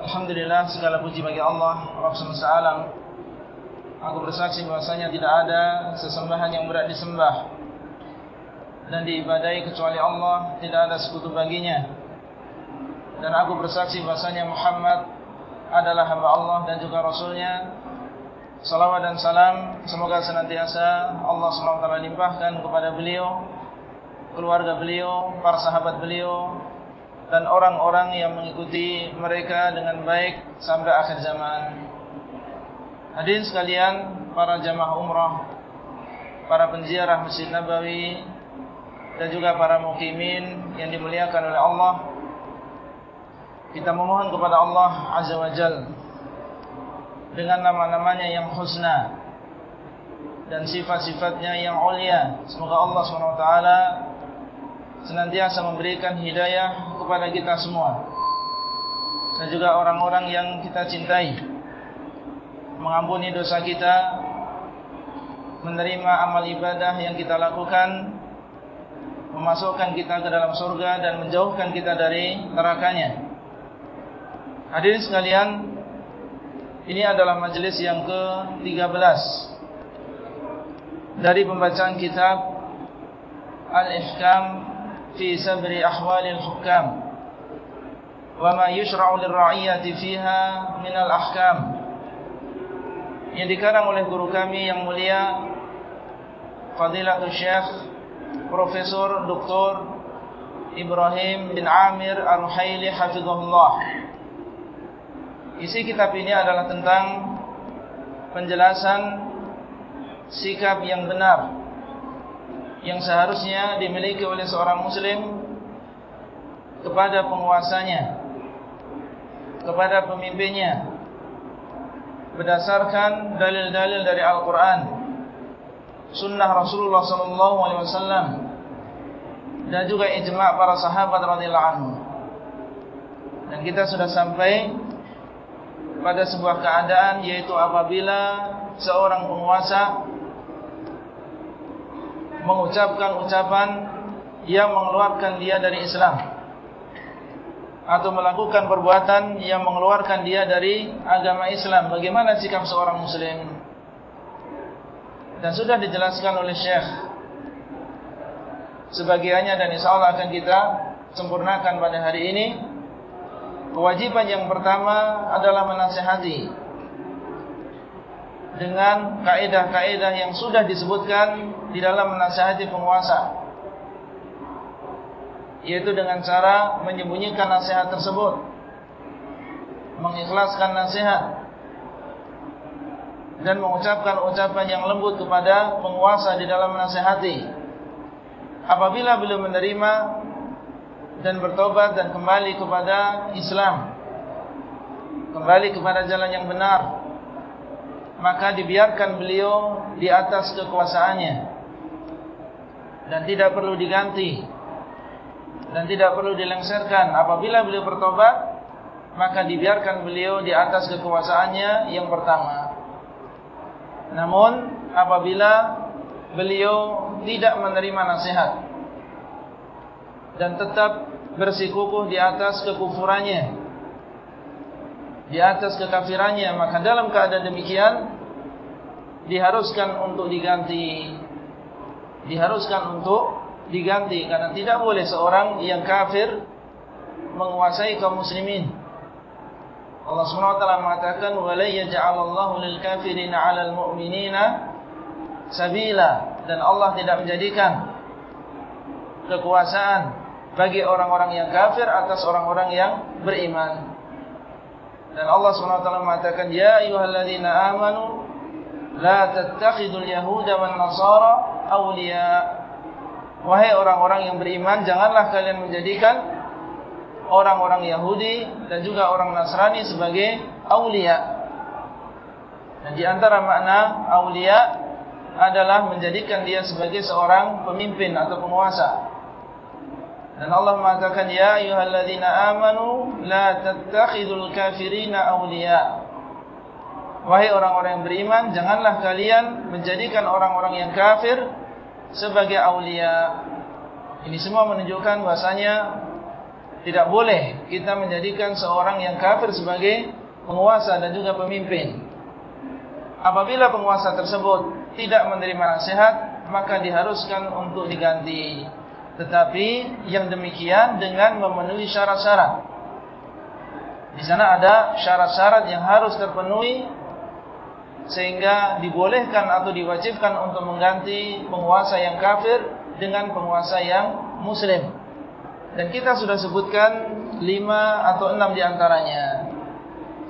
Alhamdulillah segala puji bagi Allah Rabb semesta alam. Aku bersaksi bahasanya tidak ada Sesembahan yang berat disembah dan diibadai kecuali Allah tidak ada sekutu baginya. Dan aku bersaksi bahasanya Muhammad adalah hamba Allah dan juga Rasulnya. Salawat dan salam semoga senantiasa Allah SWT limpahkan kepada beliau keluarga beliau, para sahabat beliau dan orang-orang yang mengikuti mereka dengan baik sampai akhir zaman. Hadirin sekalian para jamaah umrah para penziarah Masjid Nabawi dan juga para mukimin yang dimuliakan oleh Allah kita memohon kepada Allah Azza wa Jal dengan nama-namanya yang husna dan sifat-sifatnya yang ulia semoga Allah SWT senantiasa memberikan hidayah kepada kita semua. Dan juga orang-orang yang kita cintai. Mengampuni dosa kita. Menerima amal ibadah yang kita lakukan. Memasukkan kita ke dalam surga dan menjauhkan kita dari nerakanya. Hadirin sekalian, ini adalah majelis yang ke-13 dari pembacaan kitab Al-Ihkam Sabri Ahwalil Hukam wa ma yushra'u lirra'iyyati fiha min al-ahkam yang dikarang oleh guru kami yang mulia Fadilatul Syekh Profesor Dr. Ibrahim bin Amir Ar-Ruhaili Hafizullah Isi kitab ini adalah tentang penjelasan sikap yang benar yang seharusnya dimiliki oleh seorang muslim kepada penguasanya kepada pemimpinnya berdasarkan dalil-dalil dari Al-Qur'an sunnah Rasulullah sallallahu alaihi wasallam dan juga ijma' para sahabat radhiyallahu anhu. Dan kita sudah sampai pada sebuah keadaan yaitu apabila seorang penguasa mengucapkan ucapan yang mengeluarkan dia dari Islam. Atau melakukan perbuatan yang mengeluarkan dia dari agama Islam. Bagaimana sikap seorang muslim? Dan sudah dijelaskan oleh Syekh. Sebagiannya dan insyaAllah akan kita sempurnakan pada hari ini. Kewajiban yang pertama adalah menasihati dengan kaedah-kaedah yang sudah disebutkan di dalam menasihati penguasa. Yaitu dengan cara menyembunyikan nasihat tersebut. Mengikhlaskan nasihat. Dan mengucapkan ucapan yang lembut kepada penguasa di dalam menasihati. Apabila beliau menerima dan bertobat dan kembali kepada Islam, kembali kepada jalan yang benar, maka dibiarkan beliau di atas kekuasaannya dan tidak perlu diganti dan tidak perlu dilengserkan. Apabila beliau bertobat, maka dibiarkan beliau di atas kekuasaannya yang pertama. Namun apabila beliau tidak menerima nasihat dan tetap bersikukuh di atas kekufurannya, di atas kekafirannya maka dalam keadaan demikian diharuskan untuk diganti. Diharuskan untuk diganti karena tidak boleh seorang yang kafir menguasai kaum muslimin. Allah Subhanahu wa taala mengatakan walayaj'alallahu lilkafirin 'alal mu'minina sabila. Dan Allah tidak menjadikan kekuasaan bagi orang-orang yang kafir atas orang-orang yang beriman. Dan Allah SWT mengatakan Ya ayuhalladzina amanu La tattakhidul yahuda wal nasara awliya Wahai orang-orang yang beriman Janganlah kalian menjadikan orang-orang Yahudi dan juga orang Nasrani sebagai awliya. Dan di antara makna awliya adalah menjadikan dia sebagai seorang pemimpin atau penguasa. Dan Allah mengatakan ya ayyuhalladzina amanu la tattakhidul kafirina awliya. Wahai orang-orang yang beriman, janganlah kalian menjadikan orang-orang yang kafir sebagai awliya. Ini semua menunjukkan bahasanya tidak boleh kita menjadikan seorang yang kafir sebagai penguasa dan juga pemimpin. Apabila penguasa tersebut tidak menerima nasihat, maka diharuskan untuk diganti. Tetapi yang demikian dengan memenuhi syarat-syarat. Di sana ada syarat-syarat yang harus terpenuhi sehingga dibolehkan atau diwajibkan untuk mengganti penguasa yang kafir dengan penguasa yang muslim. Dan kita sudah sebutkan lima atau enam di antaranya.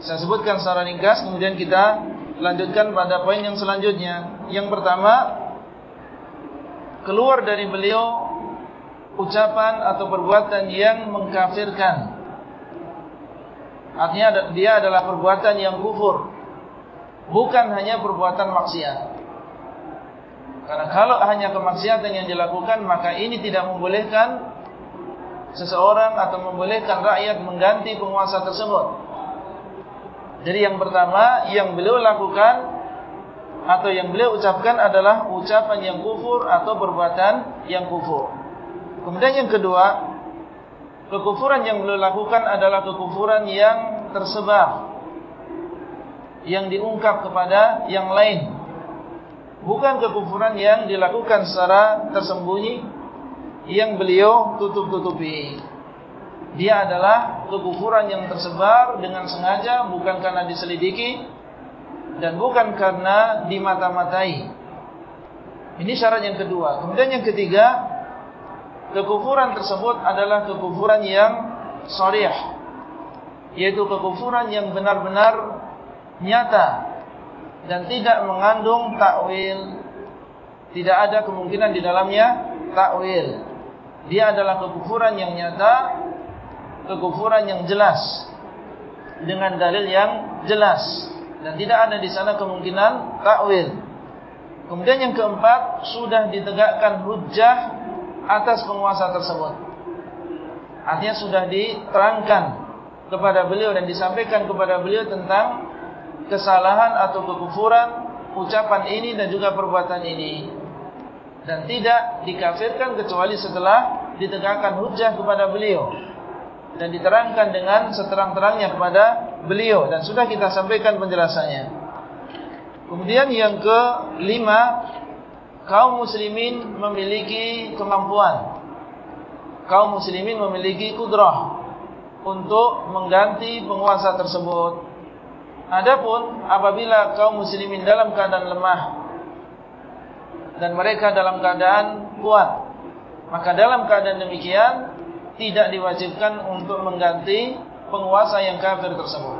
Saya sebutkan secara ringkas, kemudian kita lanjutkan pada poin yang selanjutnya. Yang pertama, keluar dari beliau ucapan atau perbuatan yang mengkafirkan. Artinya dia adalah perbuatan yang kufur. Bukan hanya perbuatan maksiat. Karena kalau hanya kemaksiatan yang dilakukan, maka ini tidak membolehkan seseorang atau membolehkan rakyat mengganti penguasa tersebut. Jadi yang pertama yang beliau lakukan atau yang beliau ucapkan adalah ucapan yang kufur atau perbuatan yang kufur. Kemudian yang kedua, kekufuran yang beliau lakukan adalah kekufuran yang tersebar. Yang diungkap kepada yang lain. Bukan kekufuran yang dilakukan secara tersembunyi yang beliau tutup-tutupi. Dia adalah kekufuran yang tersebar dengan sengaja, bukan karena diselidiki dan bukan karena dimata-matai. Ini syarat yang kedua. Kemudian yang ketiga, kekufuran tersebut adalah kekufuran yang sharih, yaitu kekufuran yang benar-benar nyata dan tidak mengandung takwil. Tidak ada kemungkinan di dalamnya takwil. Dia adalah kekufuran yang nyata, kekufuran yang jelas dengan dalil yang jelas dan tidak ada di sana kemungkinan takwil. Kemudian yang keempat sudah ditegakkan hujjah atas penguasa tersebut. Artinya sudah diterangkan kepada beliau dan disampaikan kepada beliau tentang kesalahan atau kekufuran ucapan ini dan juga perbuatan ini dan tidak dikafirkan kecuali setelah ditegakkan hujah kepada beliau dan diterangkan dengan seterang-terangnya kepada beliau dan sudah kita sampaikan penjelasannya. Kemudian yang kelima, kaum muslimin memiliki kemampuan. Kaum muslimin memiliki kudrah untuk mengganti penguasa tersebut. Adapun apabila kaum muslimin dalam keadaan lemah dan mereka dalam keadaan kuat. Maka dalam keadaan demikian tidak diwajibkan untuk mengganti penguasa yang kafir tersebut.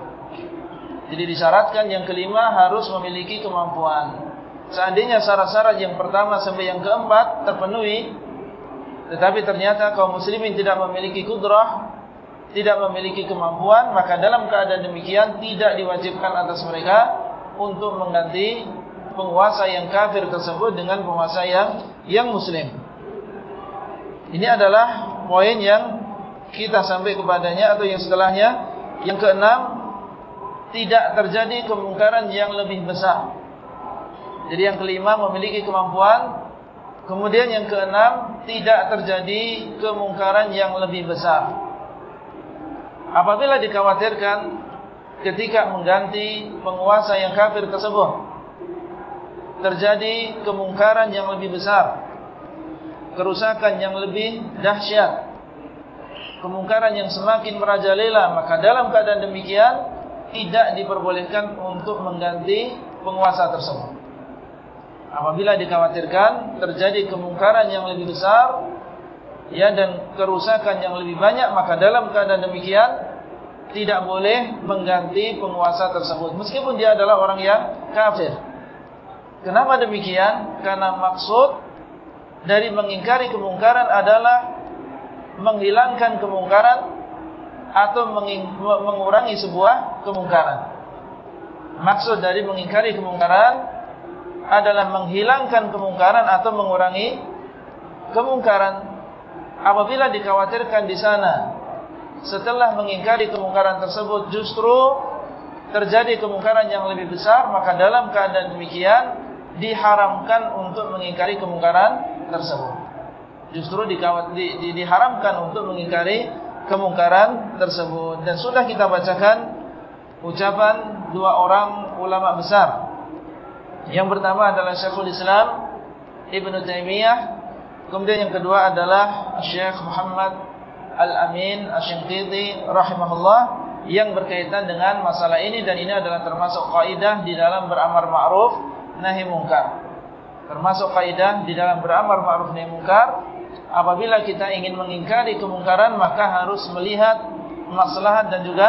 Jadi disyaratkan yang kelima harus memiliki kemampuan. Seandainya syarat-syarat yang pertama sampai yang keempat terpenuhi, tetapi ternyata kaum muslimin tidak memiliki kudrah, tidak memiliki kemampuan, maka dalam keadaan demikian tidak diwajibkan atas mereka untuk mengganti penguasa yang kafir tersebut dengan penguasa yang yang muslim. Ini adalah poin yang kita sampai kepadanya atau yang setelahnya. Yang keenam, tidak terjadi kemungkaran yang lebih besar. Jadi yang kelima memiliki kemampuan. Kemudian yang keenam, tidak terjadi kemungkaran yang lebih besar. Apabila dikhawatirkan ketika mengganti penguasa yang kafir tersebut terjadi kemungkaran yang lebih besar, kerusakan yang lebih dahsyat, kemungkaran yang semakin merajalela, maka dalam keadaan demikian tidak diperbolehkan untuk mengganti penguasa tersebut. Apabila dikhawatirkan terjadi kemungkaran yang lebih besar, ya dan kerusakan yang lebih banyak, maka dalam keadaan demikian tidak boleh mengganti penguasa tersebut, meskipun dia adalah orang yang kafir. Kenapa demikian? Karena maksud dari mengingkari kemungkaran adalah menghilangkan kemungkaran atau mengurangi sebuah kemungkaran. Maksud dari mengingkari kemungkaran adalah menghilangkan kemungkaran atau mengurangi kemungkaran. Apabila dikhawatirkan di sana setelah mengingkari kemungkaran tersebut justru terjadi kemungkaran yang lebih besar, maka dalam keadaan demikian diharamkan untuk mengingkari kemungkaran tersebut. Justru di, di, diharamkan untuk mengingkari kemungkaran tersebut. Dan sudah kita bacakan ucapan dua orang ulama besar. Yang pertama adalah Syekhul Islam Ibn Taymiyah. Kemudian yang kedua adalah Syekh Muhammad Al-Amin Ash-Shinqiti rahimahullah yang berkaitan dengan masalah ini dan ini adalah termasuk kaidah di dalam beramar ma'ruf nahi mungkar. Termasuk kaidah di dalam beramar ma'ruf nahi mungkar apabila kita ingin mengingkari kemungkaran maka harus melihat maslahat dan juga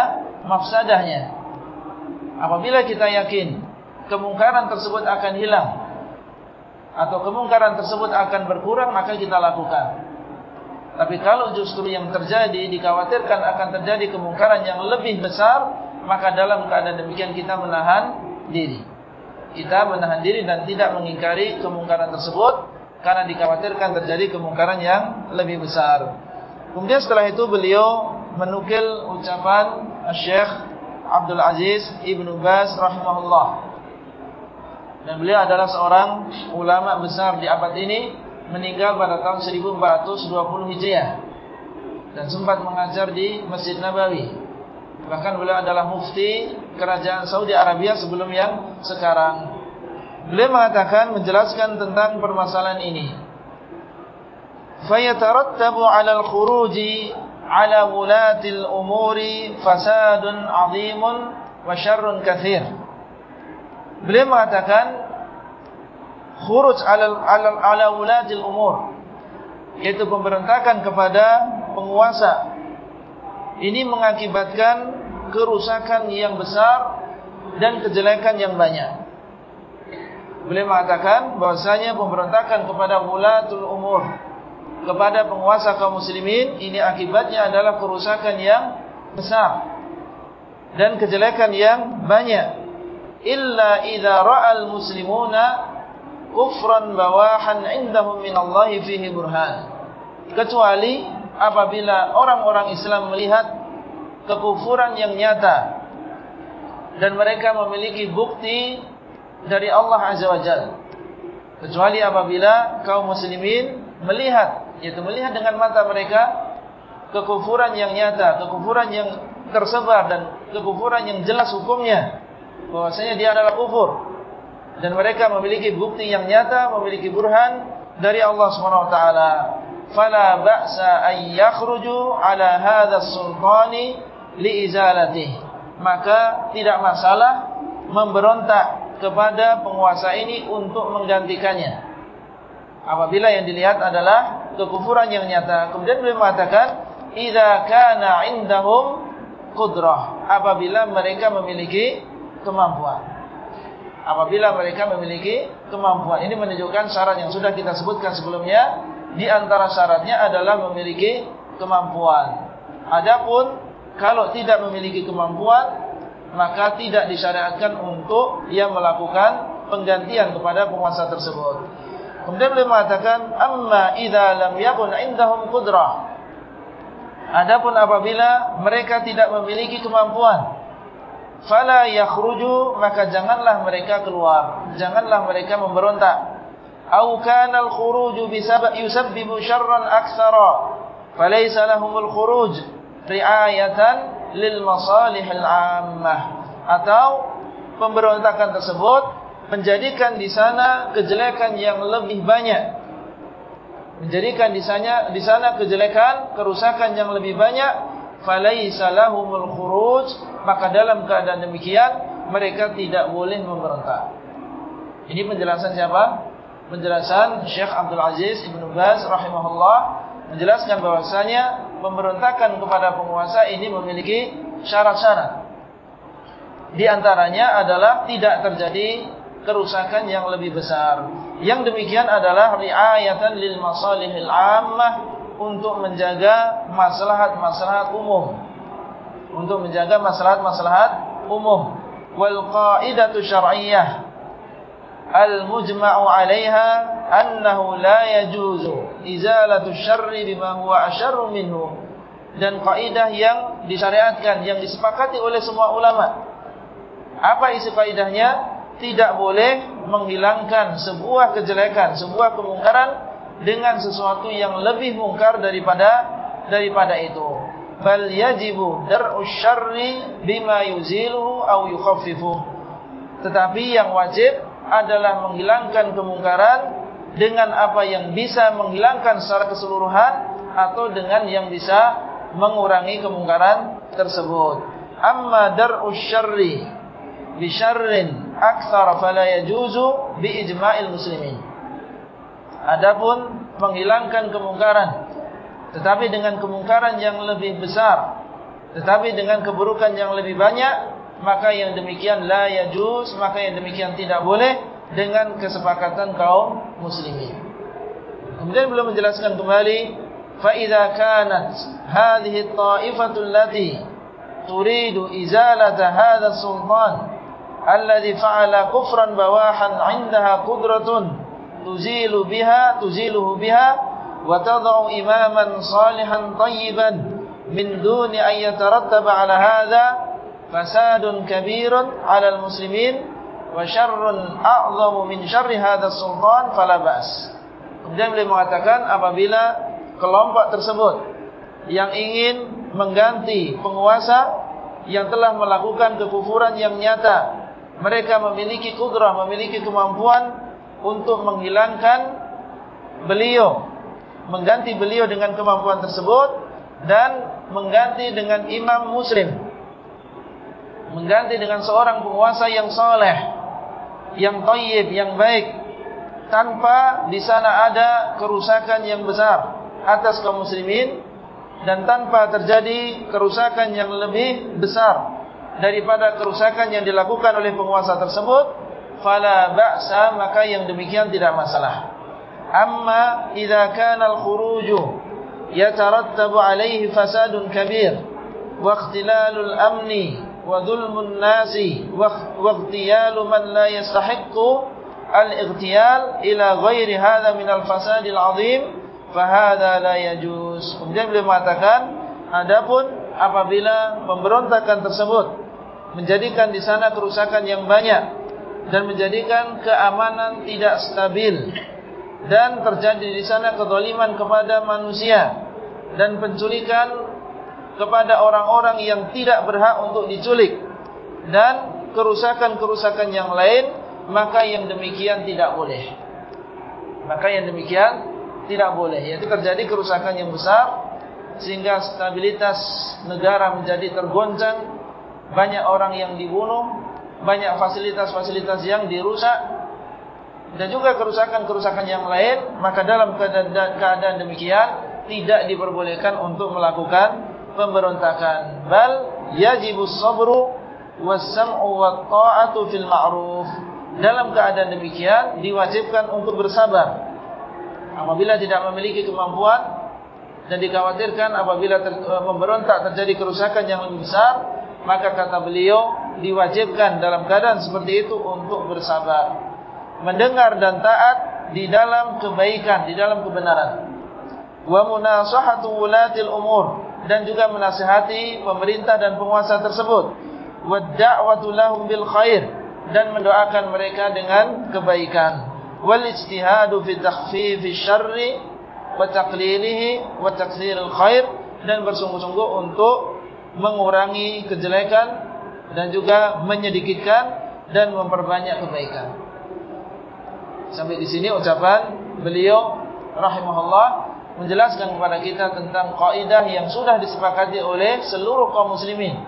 mafsadahnya. Apabila kita yakin kemungkaran tersebut akan hilang atau kemungkaran tersebut akan berkurang maka kita lakukan. Tapi kalau justru yang terjadi dikhawatirkan akan terjadi kemungkaran yang lebih besar maka dalam keadaan demikian kita menahan diri. Kita menahan diri dan tidak mengingkari kemungkaran tersebut karena dikhawatirkan terjadi kemungkaran yang lebih besar. Kemudian setelah itu beliau menukil ucapan Syekh Abdul Aziz Ibn Baz rahimahullah. Dan beliau adalah seorang ulama besar di abad ini meninggal pada tahun 1420 Hijriah dan sempat mengajar di Masjid Nabawi. Bahkan beliau adalah mufti kerajaan Saudi Arabia sebelum yang sekarang. Beliau mengatakan menjelaskan tentang permasalahan ini. 'ala al-khuruji 'ala wulati al-umuri fasadun 'azimun wa syarrun katsir. Beliau mengatakan khuruj 'ala 'ala wulati al-umur yaitu pemberontakan kepada penguasa ini mengakibatkan kerusakan yang besar dan kejelekan yang banyak. Beliau mengatakan bahwasanya pemberontakan kepada wulatul umur kepada penguasa kaum muslimin ini akibatnya adalah kerusakan yang besar dan kejelekan yang banyak illa idza ra'al muslimuna kufran bawahan indahum minallahi fihi burhan. Kecuali apabila orang-orang Islam melihat kekufuran yang nyata dan mereka memiliki bukti dari Allah Azza wa Jal. Kecuali apabila kaum muslimin melihat Yaitu melihat dengan mata mereka Kekufuran yang nyata Kekufuran yang tersebar Dan kekufuran yang jelas hukumnya bahwasanya dia adalah kufur Dan mereka memiliki bukti yang nyata Memiliki burhan dari Allah SWT Fala ba'sa an yakhruju ala hadha sultani liizalatih Maka tidak masalah memberontak kepada penguasa ini untuk menggantikannya. Apabila yang dilihat adalah kekufuran yang nyata. Kemudian beliau mengatakan, "Idza kana 'indahum qudrah." Apabila mereka memiliki kemampuan. Apabila mereka memiliki kemampuan. Ini menunjukkan syarat yang sudah kita sebutkan sebelumnya. Di antara syaratnya adalah memiliki kemampuan. Adapun kalau tidak memiliki kemampuan, maka tidak disyariatkan untuk ia melakukan penggantian kepada penguasa tersebut. Kemudian beliau mengatakan, "Amma idza lam yakun 'indahum qudrah." Adapun apabila mereka tidak memiliki kemampuan, fala yakhruju, maka janganlah mereka keluar, janganlah mereka memberontak. Au kana al-khuruju bisabab yusabbibu syarran aktsara, falaysa lahumul khuruj ri'ayatan lil masalihil ammah. Atau pemberontakan tersebut menjadikan di sana kejelekan yang lebih banyak. Menjadikan di sana di sana kejelekan kerusakan yang lebih banyak falaisa lahumul khuruj maka dalam keadaan demikian mereka tidak boleh memberontak ini penjelasan siapa penjelasan Syekh Abdul Aziz Ibnu Baz rahimahullah menjelaskan bahwasanya pemberontakan kepada penguasa ini memiliki syarat-syarat. Di antaranya adalah tidak terjadi kerusakan yang lebih besar. Yang demikian adalah riayatan lil masalihil ammah untuk menjaga maslahat-maslahat umum. untuk menjaga maslahat-maslahat umum. Wal qaidatu syar'iyyah al-mujma'u 'alayha annahu la yajuzu izalatu syarri bima huwa asyarru minhu. Dan kaidah yang disyariatkan yang disepakati oleh semua ulama. Apa isi kaidahnya? Tidak boleh menghilangkan sebuah kejelekan, sebuah kemungkaran dengan sesuatu yang lebih mungkar daripada daripada itu. Bal yajibu dar'u syarri bima yuziluhu aw yukhaffifu. Tetapi yang wajib adalah menghilangkan kemungkaran dengan apa yang bisa menghilangkan secara keseluruhan atau dengan yang bisa mengurangi kemungkaran tersebut. Amma dar'u syarri bi syarrin aktsar fala yajuzu bi ijma'il muslimin Adapun menghilangkan kemungkaran Tetapi dengan kemungkaran yang lebih besar Tetapi dengan keburukan yang lebih banyak Maka yang demikian la yajuz Maka yang demikian tidak boleh Dengan kesepakatan kaum muslimin. Kemudian belum menjelaskan kembali فَإِذَا كَانَتْ هَذِهِ الطَّائِفَةُ turidu تُرِيدُ إِزَالَةَ as-sultan alladhi fa'ala kufran bawahan 'indaha qudratun tuzilu biha tuziluhu biha wa tad'u imaman salihan tayyiban min duni an yatarattaba ala hadha fasadun kabirun ala almuslimin wa syarrun a'zamu min syarri hadha sultan fala ba's kemudian beliau mengatakan apabila kelompok tersebut yang ingin mengganti penguasa yang telah melakukan kekufuran yang nyata mereka memiliki kudrah memiliki kemampuan untuk menghilangkan beliau mengganti beliau dengan kemampuan tersebut dan mengganti dengan imam muslim mengganti dengan seorang penguasa yang soleh yang tayyib, yang baik tanpa di sana ada kerusakan yang besar atas kaum muslimin dan tanpa terjadi kerusakan yang lebih besar daripada kerusakan yang dilakukan oleh penguasa tersebut fala ba'sa maka yang demikian tidak masalah. Amma idza kana al-khuruju yatarattabu alayhi fasadun kabir wa ikhtilalul amni wa dhulmun nasi wa ightiyalu man la yastahiqqu al-ightial ila ghairi hadha min al-fasadil 'azim fa hadha la yajuz. Kemudian beliau mengatakan adapun apabila pemberontakan tersebut menjadikan di sana kerusakan yang banyak dan menjadikan keamanan tidak stabil. Dan terjadi di sana kezaliman kepada manusia dan penculikan kepada orang-orang yang tidak berhak untuk diculik dan kerusakan-kerusakan yang lain maka yang demikian tidak boleh. Maka yang demikian tidak boleh. Yaitu terjadi kerusakan yang besar sehingga stabilitas negara menjadi tergoncang. Banyak orang yang dibunuh banyak fasilitas-fasilitas yang dirusak dan juga kerusakan-kerusakan yang lain, maka dalam keadaan, demikian tidak diperbolehkan untuk melakukan pemberontakan. Bal yajibus sabru was-sam'u wat-ta'atu fil ma'ruf. Dalam keadaan demikian diwajibkan untuk bersabar. Apabila tidak memiliki kemampuan dan dikhawatirkan apabila ter, e, memberontak terjadi kerusakan yang lebih besar, maka kata beliau diwajibkan dalam keadaan seperti itu untuk bersabar mendengar dan taat di dalam kebaikan, di dalam kebenaran. Wa munasahatu wulatil umur dan juga menasihati pemerintah dan penguasa tersebut. Wa da'watu lahum bil khair dan mendoakan mereka dengan kebaikan. Wal ijtihadu fi takhfif syarri wa taqlilihi wa takthiril khair dan bersungguh-sungguh untuk mengurangi kejelekan dan juga menyedikitkan dan memperbanyak kebaikan. Sampai di sini ucapan beliau rahimahullah menjelaskan kepada kita tentang kaidah yang sudah disepakati oleh seluruh kaum muslimin.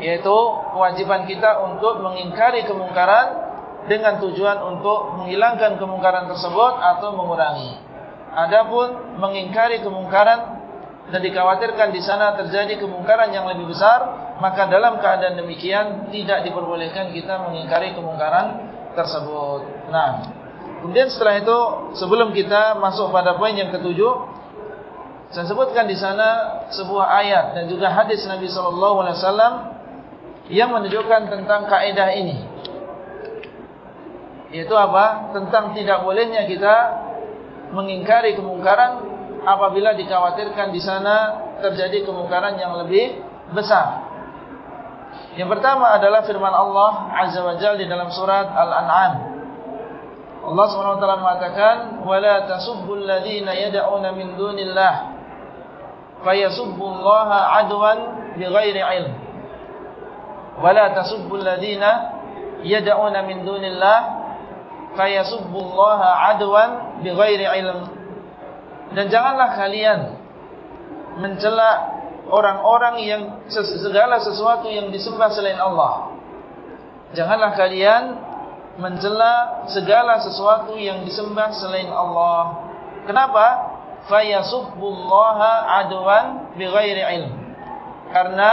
Yaitu kewajiban kita untuk mengingkari kemungkaran dengan tujuan untuk menghilangkan kemungkaran tersebut atau mengurangi. Adapun mengingkari kemungkaran dan dikhawatirkan di sana terjadi kemungkaran yang lebih besar, maka dalam keadaan demikian tidak diperbolehkan kita mengingkari kemungkaran tersebut. Nah, kemudian setelah itu sebelum kita masuk pada poin yang ketujuh, Saya sebutkan di sana sebuah ayat dan juga hadis Nabi sallallahu alaihi wasallam yang menunjukkan tentang kaidah ini. Yaitu apa? Tentang tidak bolehnya kita mengingkari kemungkaran apabila dikhawatirkan di sana terjadi kemungkaran yang lebih besar. Yang pertama adalah firman Allah Azza wa Jalla di dalam surat Al-An'am. Allah SWT mengatakan, "Wala tasubbul ladzina yad'una min dunillah fayasubbullaha 'adwan bighairi 'ilm." Wala tasubbul ladzina yad'una min dunillah fayasubbullaha 'adwan bighairi 'ilm. Dan janganlah kalian mencela orang-orang yang segala sesuatu yang disembah selain Allah. Janganlah kalian mencela segala sesuatu yang disembah selain Allah. Kenapa? Fayasubbullaha adwan bighairi ilm. Karena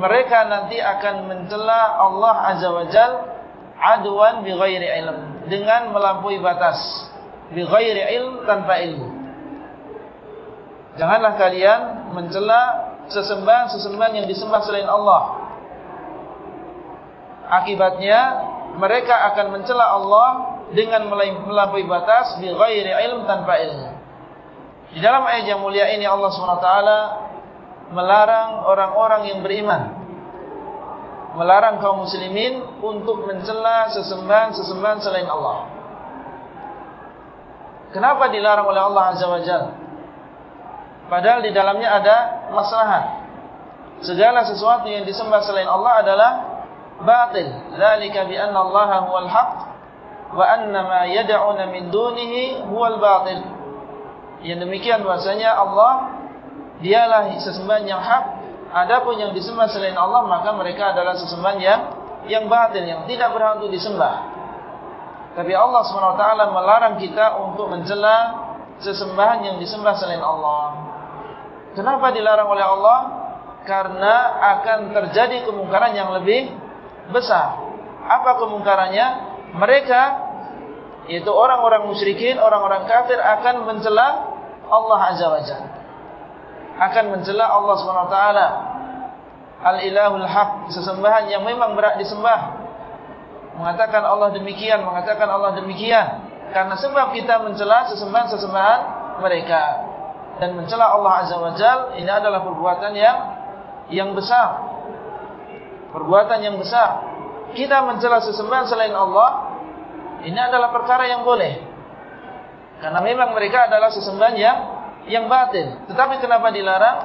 mereka nanti akan mencela Allah Azza wa Jal adwan bighairi ilm dengan melampaui batas. Bighairi ilm tanpa ilmu. Janganlah kalian mencela sesembahan-sesembahan yang disembah selain Allah. Akibatnya mereka akan mencela Allah dengan melampaui batas bi ghairi ilm tanpa ilmu. Di dalam ayat yang mulia ini Allah SWT melarang orang-orang yang beriman melarang kaum muslimin untuk mencela sesembahan-sesembahan selain Allah. Kenapa dilarang oleh Allah Azza wa Jalla? Padahal di dalamnya ada maslahat. Segala sesuatu yang disembah selain Allah adalah batil. Dzalika bi anna Allah huwal haqq wa anna ma yad'una min dunihi huwal batil. Yang demikian bahasanya Allah dialah sesembahan yang hak. Adapun yang disembah selain Allah maka mereka adalah sesembahan yang yang batil yang tidak berhak untuk disembah. Tapi Allah SWT melarang kita untuk mencela sesembahan yang disembah selain Allah. Kenapa dilarang oleh Allah? Karena akan terjadi kemungkaran yang lebih besar. Apa kemungkarannya? Mereka, yaitu orang-orang musyrikin, orang-orang kafir akan mencela Allah Azza wa Jalla. Akan mencela Allah SWT. Al-ilahul haq, sesembahan yang memang berat disembah. Mengatakan Allah demikian, mengatakan Allah demikian. Karena sebab kita mencela sesembahan-sesembahan mereka dan mencela Allah Azza wa Jal ini adalah perbuatan yang yang besar. Perbuatan yang besar. Kita mencela sesembahan selain Allah ini adalah perkara yang boleh. Karena memang mereka adalah sesembahan yang yang batin. Tetapi kenapa dilarang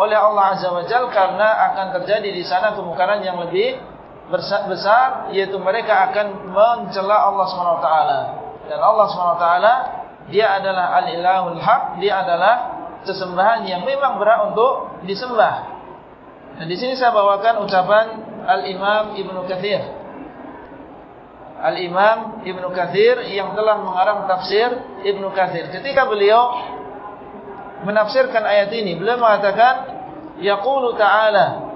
oleh Allah Azza wa Jal karena akan terjadi di sana kemungkaran yang lebih besar yaitu mereka akan mencela Allah Subhanahu wa taala. Dan Allah Subhanahu wa taala dia adalah al-ilahul haq, dia adalah sesembahan yang memang berhak untuk disembah. Dan di sini saya bawakan ucapan Al-Imam Ibnu Katsir. Al-Imam Ibnu Katsir yang telah mengarang tafsir Ibnu Katsir. Ketika beliau menafsirkan ayat ini, beliau mengatakan yaqulu ta'ala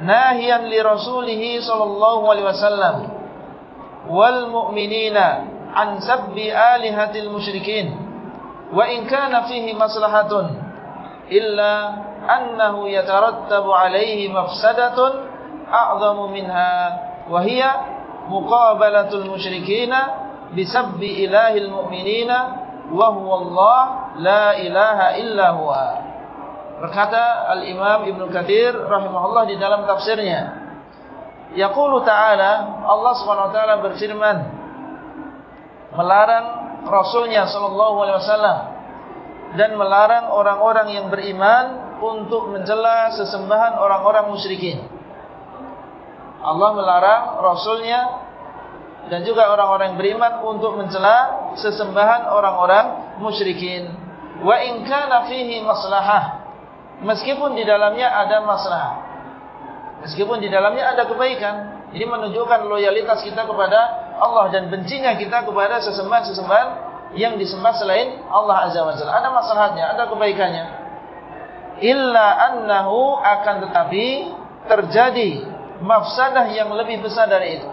nahiyan li rasulih sallallahu alaihi wasallam wal mu'minina an sabbi alihatil musyrikin wa in kana fihi maslahatun illa annahu yatarattabu alaihi mafsadatun a'zamu minha wa hiya muqabalatul musyrikina bisabbi ilahil mu'minina wa huwa Allah la ilaha illa huwa berkata al-imam Ibnu Katsir rahimahullah di dalam tafsirnya yaqulu ta'ala Allah Subhanahu wa taala berfirman melarang Rasulnya Sallallahu Alaihi Wasallam dan melarang orang-orang yang beriman untuk mencela sesembahan orang-orang musyrikin. Allah melarang Rasulnya dan juga orang-orang beriman untuk mencela sesembahan orang-orang musyrikin. Wa in kana fihi maslahah. Meskipun di dalamnya ada masalah. Meskipun di dalamnya ada kebaikan. Ini menunjukkan loyalitas kita kepada Allah dan bencinya kita kepada sesembahan-sesembahan yang disembah selain Allah Azza wa Jalla. Ada masalahnya, ada kebaikannya. Illa annahu akan tetapi terjadi mafsadah yang lebih besar dari itu.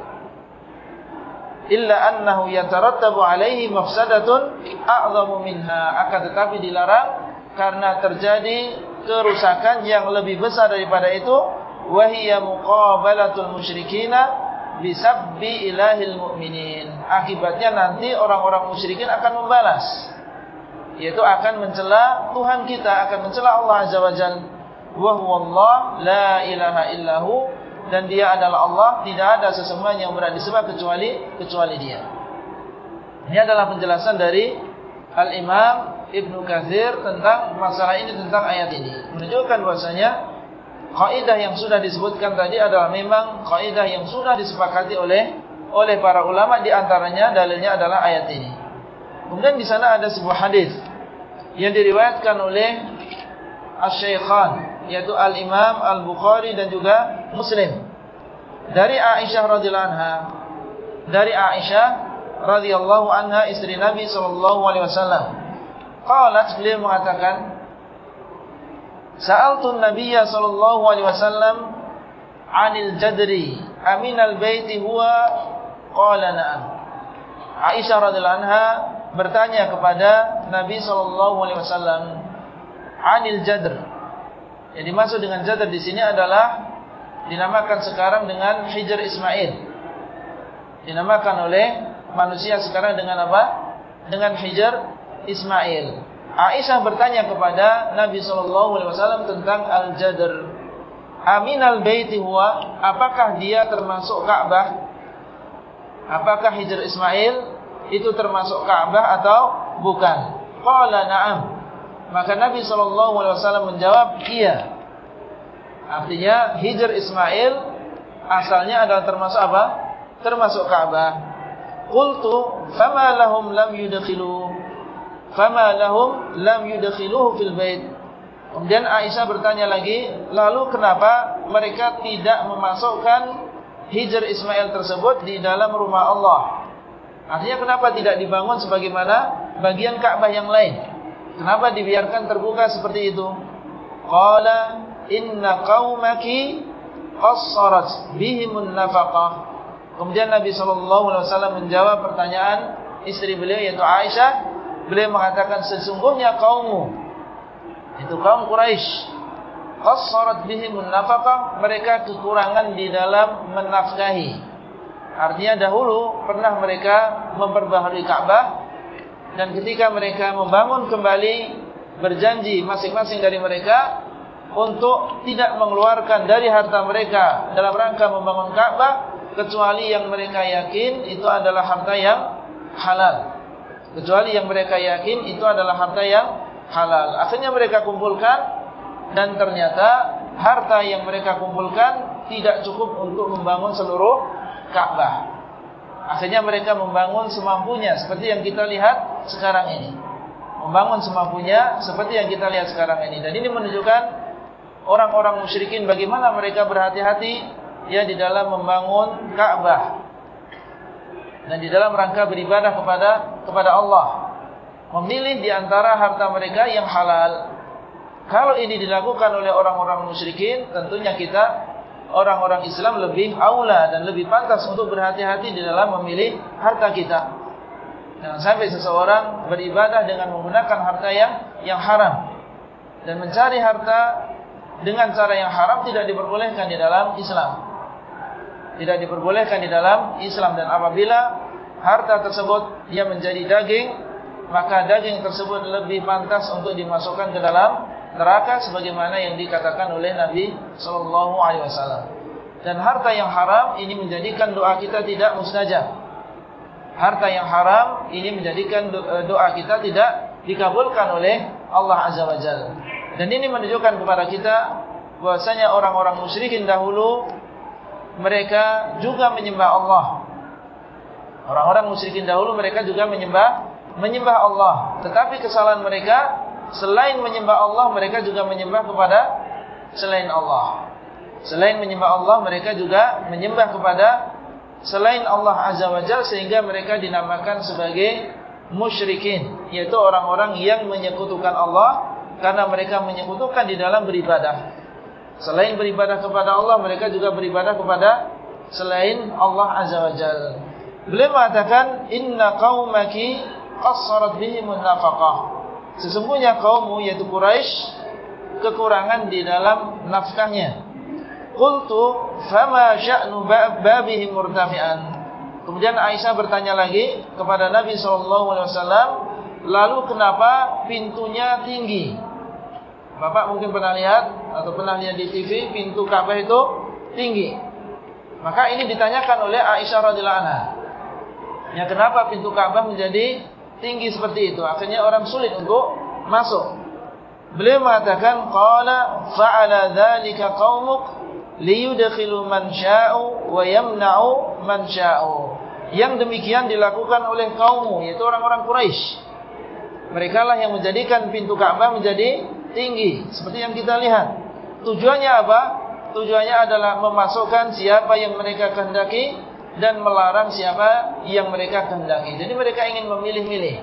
Illa annahu yatarattabu alaihi mafsadatun a'zamu minha. Akan tetapi dilarang karena terjadi kerusakan yang lebih besar daripada itu wahiyya muqabalatul musyrikina bisabbi ilahil mu'minin. Akibatnya nanti orang-orang musyrikin akan membalas. Yaitu akan mencela Tuhan kita akan mencela Allah azza wa huwallah la ilaha illahu. Dan dia adalah Allah tidak ada sesembahan yang berhak disembah kecuali kecuali dia. Ini adalah penjelasan dari Al-Imam Ibn Kathir tentang masalah ini tentang ayat ini. Menunjukkan bahwasanya kaidah yang sudah disebutkan tadi adalah memang kaidah yang sudah disepakati oleh oleh para ulama di antaranya dalilnya adalah ayat ini. Kemudian di sana ada sebuah hadis yang diriwayatkan oleh Asy-Syaikhan yaitu Al-Imam Al-Bukhari dan juga Muslim dari Aisyah radhiyallahu anha dari Aisyah radhiyallahu anha istri Nabi sallallahu alaihi wasallam qalat beliau mengatakan Sa'altu Nabiya sallallahu alaihi wasallam 'anil jadri aminal baiti huwa qala na'am. Aisyah radhiyallahu anha bertanya kepada Nabi sallallahu alaihi wasallam 'anil jadr. Yang dimaksud dengan jadr di sini adalah dinamakan sekarang dengan Hijr Ismail. Dinamakan oleh manusia sekarang dengan apa? Dengan Hijr Ismail. Aisyah bertanya kepada Nabi sallallahu alaihi wasallam tentang al-jadr. Aminal baiti huwa? Apakah dia termasuk Ka'bah? Apakah Hijr Ismail itu termasuk Ka'bah atau bukan? Qala na'am. Maka Nabi sallallahu alaihi wasallam menjawab, "Iya." Artinya Hijr Ismail asalnya adalah termasuk apa? Termasuk Ka'bah. Qultu, "Fama lahum lam yudkhilu?" Fama lahum lam yudkhiluhu fil bait. Kemudian Aisyah bertanya lagi, lalu kenapa mereka tidak memasukkan Hijr Ismail tersebut di dalam rumah Allah? Artinya kenapa tidak dibangun sebagaimana bagian Ka'bah yang lain? Kenapa dibiarkan terbuka seperti itu? Qala inna qaumaki qassarat bihimun nafaqah. Kemudian Nabi sallallahu alaihi wasallam menjawab pertanyaan istri beliau yaitu Aisyah beliau mengatakan sesungguhnya kaummu itu kaum Quraisy qassarat bihim nafaqah mereka kekurangan di dalam menafkahi. Artinya dahulu pernah mereka memperbaharui Ka'bah dan ketika mereka membangun kembali berjanji masing-masing dari mereka untuk tidak mengeluarkan dari harta mereka dalam rangka membangun Ka'bah kecuali yang mereka yakin itu adalah harta yang halal kecuali yang mereka yakin itu adalah harta yang halal. Akhirnya mereka kumpulkan dan ternyata harta yang mereka kumpulkan tidak cukup untuk membangun seluruh Ka'bah. Akhirnya mereka membangun semampunya seperti yang kita lihat sekarang ini. Membangun semampunya seperti yang kita lihat sekarang ini. Dan ini menunjukkan orang-orang musyrikin bagaimana mereka berhati-hati ya di dalam membangun Ka'bah dan di dalam rangka beribadah kepada kepada Allah. Memilih di antara harta mereka yang halal. Kalau ini dilakukan oleh orang-orang musyrikin tentunya kita orang-orang Islam lebih aula dan lebih pantas untuk berhati-hati di dalam memilih harta kita. Jangan sampai seseorang beribadah dengan menggunakan harta yang yang haram. Dan mencari harta dengan cara yang haram tidak diperbolehkan di dalam Islam tidak diperbolehkan di dalam Islam. Dan apabila harta tersebut dia menjadi daging maka daging tersebut lebih pantas untuk dimasukkan ke dalam neraka sebagaimana yang dikatakan oleh Nabi sallallahu alaihi wasallam. Dan harta yang haram ini menjadikan doa kita tidak mustajab. Harta yang haram ini menjadikan eh, doa kita tidak dikabulkan oleh Allah azza wajalla dan ini menunjukkan kepada kita bahwasanya orang-orang musyrikin dahulu mereka juga menyembah Allah. Orang-orang musyrikin dahulu mereka juga menyembah menyembah Allah. Tetapi kesalahan mereka selain menyembah Allah mereka juga menyembah kepada selain Allah. Selain menyembah Allah mereka juga menyembah kepada selain Allah Azza wa Jalla sehingga mereka dinamakan sebagai musyrikin yaitu orang-orang yang menyekutukan Allah karena mereka menyekutukan di dalam beribadah. Selain beribadah kepada Allah, mereka juga beribadah kepada selain Allah Azza wa Jal. Beliau mengatakan, Inna qawmaki qassarat bihimun nafaqah. sesungguhnya kaummu yaitu Quraisy kekurangan di dalam nafkahnya. Qultu fama sya'nu babihi murtafi'an. Kemudian Aisyah bertanya lagi kepada Nabi SAW, lalu kenapa pintunya tinggi? Bapak mungkin pernah lihat atau pernah lihat di TV pintu Ka'bah itu tinggi. Maka ini ditanyakan oleh Aisyah radhiyallahu anha. Ya kenapa pintu Ka'bah menjadi tinggi seperti itu? Akhirnya orang sulit untuk masuk. Beliau mengatakan qala fa'ala dzalika qaumuk liyudkhilu man sya'u wa yamna'u man sya'u. Yang demikian dilakukan oleh kaummu yaitu orang-orang Quraisy. Mereka lah yang menjadikan pintu Ka'bah menjadi tinggi seperti yang kita lihat. Tujuannya apa? Tujuannya adalah memasukkan siapa yang mereka kehendaki dan melarang siapa yang mereka kehendaki. Jadi mereka ingin memilih-milih.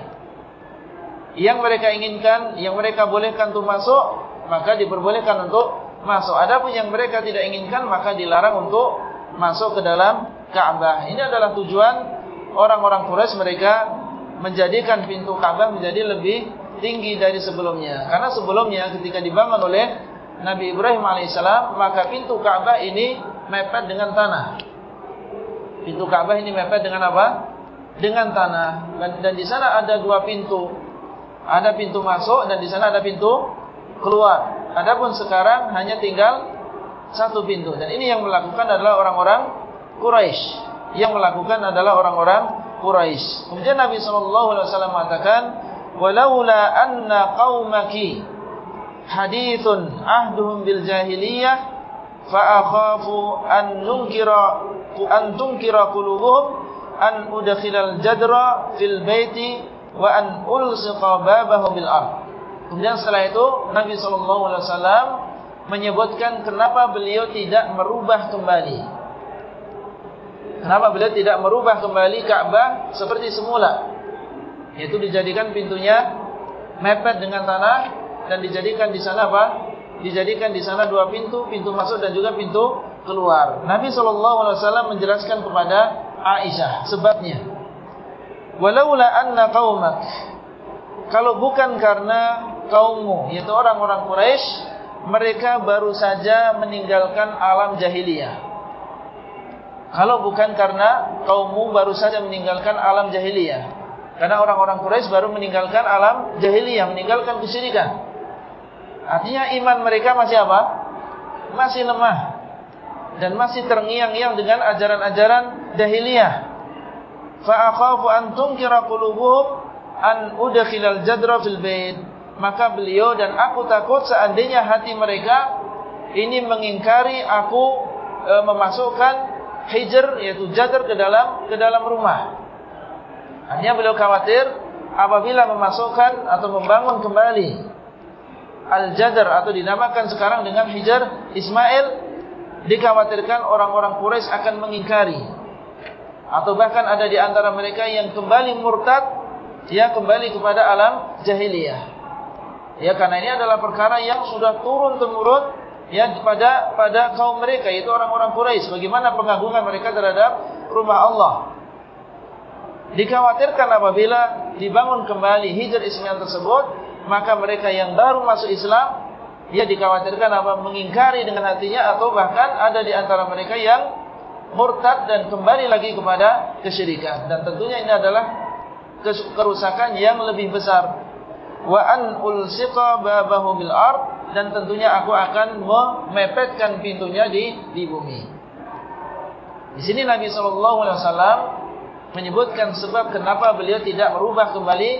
Yang mereka inginkan, yang mereka bolehkan untuk masuk, maka diperbolehkan untuk masuk. Adapun yang mereka tidak inginkan maka dilarang untuk masuk ke dalam Ka'bah. Ini adalah tujuan orang-orang Quraisy mereka menjadikan pintu Ka'bah menjadi lebih tinggi dari sebelumnya. Karena sebelumnya ketika dibangun oleh Nabi Ibrahim alaihissalam maka pintu Ka'bah ini mepet dengan tanah. Pintu Ka'bah ini mepet dengan apa? Dengan tanah. Dan, dan di sana ada dua pintu. Ada pintu masuk dan di sana ada pintu keluar. Adapun sekarang hanya tinggal satu pintu dan ini yang melakukan adalah orang-orang Quraisy. Yang melakukan adalah orang-orang Quraisy. Kemudian Nabi wasallam mengatakan, "Walaula anna qaumaki hadithun ahduhum bil jahiliyah fa akhafu an nunkira an tunkira qulubuhum an udkhilal jadra fil baiti wa an ulsiqa babahu bil ardh." Kemudian setelah itu Nabi SAW menyebutkan kenapa beliau tidak merubah kembali. Kenapa beliau tidak merubah kembali Ka'bah seperti semula. Yaitu dijadikan pintunya mepet dengan tanah dan dijadikan di sana apa? Dijadikan di sana dua pintu, pintu masuk dan juga pintu keluar. Nabi SAW menjelaskan kepada Aisyah sebabnya. Walaula anna qaumak kalau bukan karena kaummu yaitu orang-orang Quraisy mereka baru saja meninggalkan alam jahiliyah kalau bukan karena kaummu baru saja meninggalkan alam jahiliyah karena orang-orang Quraisy baru meninggalkan alam jahiliyah meninggalkan kesyirikan. Artinya iman mereka masih apa? Masih lemah. Dan masih terngiang-ngiang dengan ajaran-ajaran jahiliyah. Fa akhafu an tunkira qulubuhum an udkhilal jadra fil bait maka beliau dan aku takut seandainya hati mereka ini mengingkari aku e, memasukkan hijr yaitu jadar ke dalam ke dalam rumah. Hanya beliau khawatir apabila memasukkan atau membangun kembali al-jadar atau dinamakan sekarang dengan hijr Ismail dikhawatirkan orang-orang Quraisy akan mengingkari atau bahkan ada di antara mereka yang kembali murtad yang kembali kepada alam jahiliyah. Ya karena ini adalah perkara yang sudah turun temurun ya pada pada kaum mereka yaitu orang-orang Quraisy bagaimana pengagungan mereka terhadap rumah Allah. Dikhawatirkan apabila dibangun kembali hijr Ismail tersebut, maka mereka yang baru masuk Islam ya dikhawatirkan apa? Mengingkari dengan hatinya atau bahkan ada di antara mereka yang murtad dan kembali lagi kepada kesyirikan. Dan tentunya ini adalah kerusakan yang lebih besar. Wa an ulsiqa babahu bil ard dan tentunya aku akan memepetkan pintunya di di bumi. Di sini Nabi sallallahu alaihi wasallam menyebutkan sebab kenapa beliau tidak merubah kembali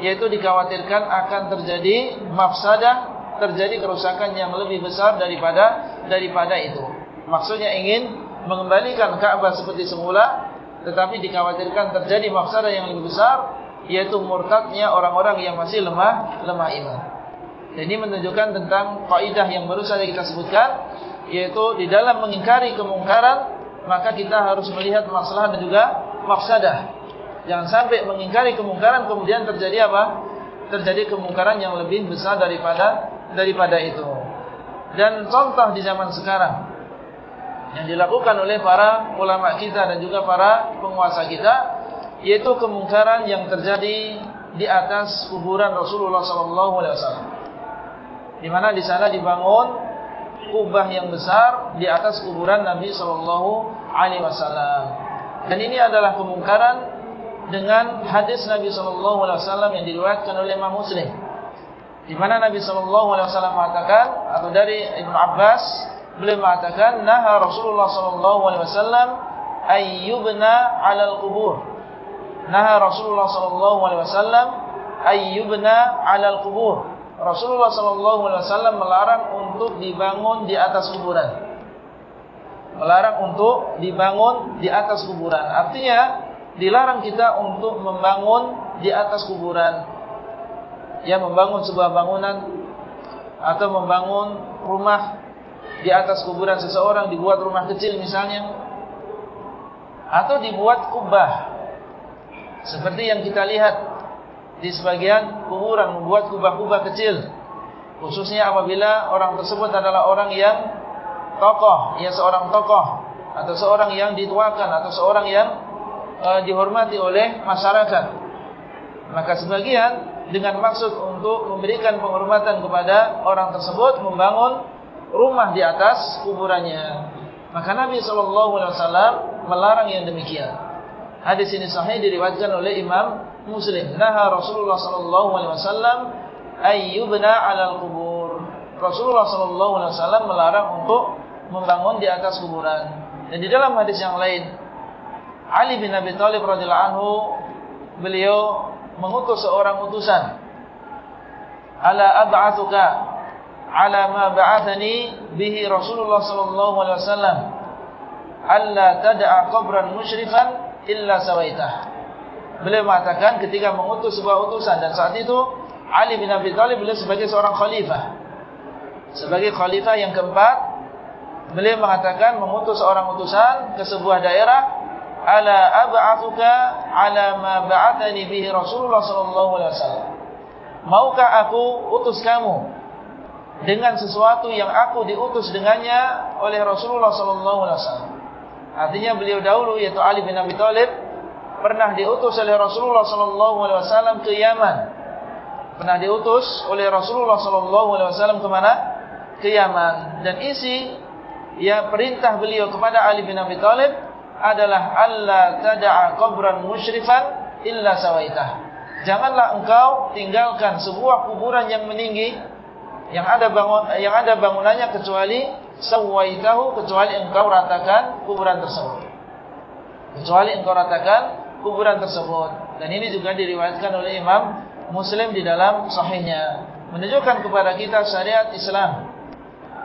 yaitu dikhawatirkan akan terjadi mafsadah, terjadi kerusakan yang lebih besar daripada daripada itu. Maksudnya ingin mengembalikan Ka'bah seperti semula tetapi dikhawatirkan terjadi mafsadah yang lebih besar yaitu murtadnya orang-orang yang masih lemah lemah iman. Dan ini menunjukkan tentang kaidah yang baru saja kita sebutkan yaitu di dalam mengingkari kemungkaran maka kita harus melihat masalah dan juga mafsadah. Jangan sampai mengingkari kemungkaran kemudian terjadi apa? Terjadi kemungkaran yang lebih besar daripada daripada itu. Dan contoh di zaman sekarang yang dilakukan oleh para ulama kita dan juga para penguasa kita yaitu kemungkaran yang terjadi di atas kuburan Rasulullah wasallam. Di mana di sana dibangun kubah yang besar di atas kuburan Nabi sallallahu alaihi wasallam. Dan ini adalah kemungkaran dengan hadis Nabi wasallam yang diriwayatkan oleh Imam Muslim. Di mana Nabi wasallam mengatakan atau dari Ibnu Abbas beliau mengatakan naha Rasulullah wasallam ayyubna 'ala al-qubur. Naha Rasulullah wasallam ayyubna 'ala al-qubur. Rasulullah wasallam melarang untuk dibangun di atas kuburan. Melarang untuk dibangun di atas kuburan. Artinya dilarang kita untuk membangun di atas kuburan. Ya membangun sebuah bangunan atau membangun rumah di atas kuburan seseorang dibuat rumah kecil misalnya atau dibuat kubah seperti yang kita lihat di sebagian kuburan membuat kubah-kubah kecil. Khususnya apabila orang tersebut adalah orang yang tokoh, ya seorang tokoh atau seorang yang dituakan atau seorang yang uh, dihormati oleh masyarakat. Maka sebagian dengan maksud untuk memberikan penghormatan kepada orang tersebut membangun rumah di atas kuburannya. Maka Nabi SAW melarang yang demikian. Hadis ini sahih diriwayatkan oleh Imam Muslim. Naha Rasulullah sallallahu alaihi wasallam ayyubna 'alal qubur. Rasulullah sallallahu alaihi wasallam melarang untuk membangun di atas kuburan. Dan di dalam hadis yang lain Ali bin Abi Thalib radhiyallahu anhu beliau mengutus seorang utusan. Ala ab'atuka ala ma ba'athani bihi Rasulullah sallallahu alaihi wasallam alla tad'a qabran musyrifan illa sawaitah. Beliau mengatakan ketika mengutus sebuah utusan dan saat itu Ali bin Abi Thalib beliau sebagai seorang khalifah. Sebagai khalifah yang keempat, beliau mengatakan mengutus seorang utusan ke sebuah daerah ala ab'athuka ala ma ba'athani bihi Rasulullah sallallahu alaihi wasallam. Maukah aku utus kamu dengan sesuatu yang aku diutus dengannya oleh Rasulullah sallallahu alaihi wasallam? Artinya beliau dahulu yaitu Ali bin Abi Thalib pernah diutus oleh Rasulullah sallallahu alaihi wasallam ke Yaman. Pernah diutus oleh Rasulullah sallallahu alaihi wasallam ke mana? Ke Yaman. Dan isi ya perintah beliau kepada Ali bin Abi Thalib adalah Allah tada'a qabran musyrifan illa sawaitah. Janganlah engkau tinggalkan sebuah kuburan yang meninggi yang ada bangun yang ada bangunannya kecuali sawaitahu kecuali engkau ratakan kuburan tersebut. Kecuali engkau ratakan kuburan tersebut. Dan ini juga diriwayatkan oleh Imam Muslim di dalam sahihnya. Menunjukkan kepada kita syariat Islam.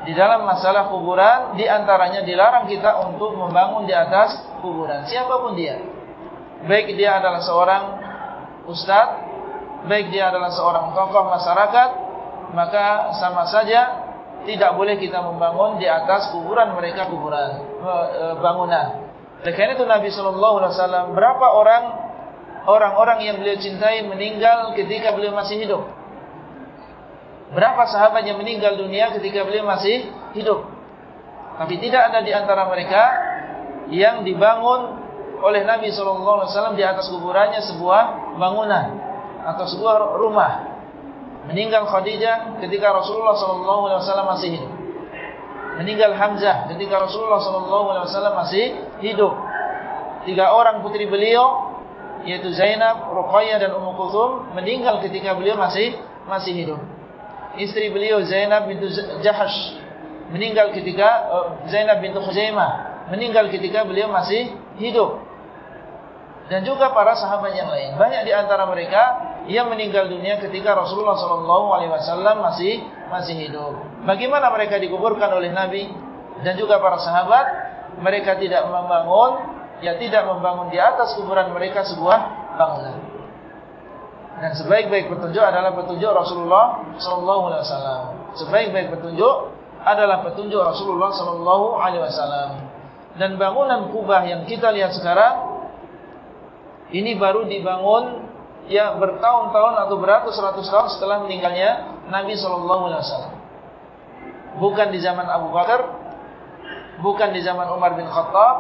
Di dalam masalah kuburan, di antaranya dilarang kita untuk membangun di atas kuburan. Siapa pun dia. Baik dia adalah seorang ustaz, baik dia adalah seorang tokoh masyarakat, maka sama saja tidak boleh kita membangun di atas kuburan mereka kuburan e, bangunan. Oleh itu Nabi sallallahu alaihi wasallam berapa orang orang-orang yang beliau cintai meninggal ketika beliau masih hidup? Berapa sahabat yang meninggal dunia ketika beliau masih hidup? Tapi tidak ada di antara mereka yang dibangun oleh Nabi wasallam di atas kuburannya sebuah bangunan atau sebuah rumah meninggal Khadijah ketika Rasulullah SAW masih hidup. Meninggal Hamzah ketika Rasulullah SAW masih hidup. Tiga orang putri beliau, yaitu Zainab, Ruqayyah dan Ummu Kulthum, meninggal ketika beliau masih masih hidup. Istri beliau Zainab bintu Jahash meninggal ketika uh, Zainab bintu Khuzaimah meninggal ketika beliau masih hidup. Dan juga para sahabat yang lain. Banyak di antara mereka yang meninggal dunia ketika Rasulullah SAW masih masih hidup. Bagaimana mereka dikuburkan oleh Nabi dan juga para sahabat? Mereka tidak membangun, ya tidak membangun di atas kuburan mereka sebuah bangunan. Dan sebaik-baik petunjuk adalah petunjuk Rasulullah SAW. Sebaik-baik petunjuk adalah petunjuk Rasulullah SAW. Dan bangunan kubah yang kita lihat sekarang, ini baru dibangun ya bertahun-tahun atau beratus-ratus tahun setelah meninggalnya Nabi sallallahu alaihi wasallam. Bukan di zaman Abu Bakar, bukan di zaman Umar bin Khattab,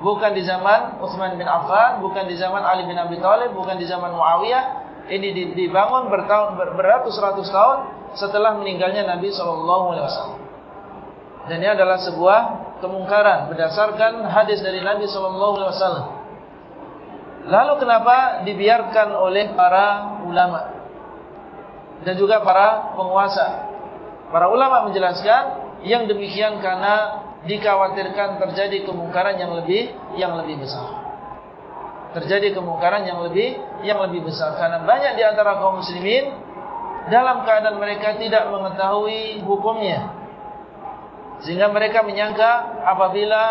bukan di zaman Utsman bin Affan, bukan di zaman Ali bin Abi Thalib, bukan di zaman Muawiyah, ini dibangun bertahun beratus-ratus tahun setelah meninggalnya Nabi Shallallahu Alaihi Wasallam. Dan ini adalah sebuah kemungkaran berdasarkan hadis dari Nabi Shallallahu Alaihi Wasallam. Lalu kenapa dibiarkan oleh para ulama dan juga para penguasa? Para ulama menjelaskan yang demikian karena dikhawatirkan terjadi kemungkaran yang lebih yang lebih besar. Terjadi kemungkaran yang lebih yang lebih besar karena banyak di antara kaum muslimin dalam keadaan mereka tidak mengetahui hukumnya. Sehingga mereka menyangka apabila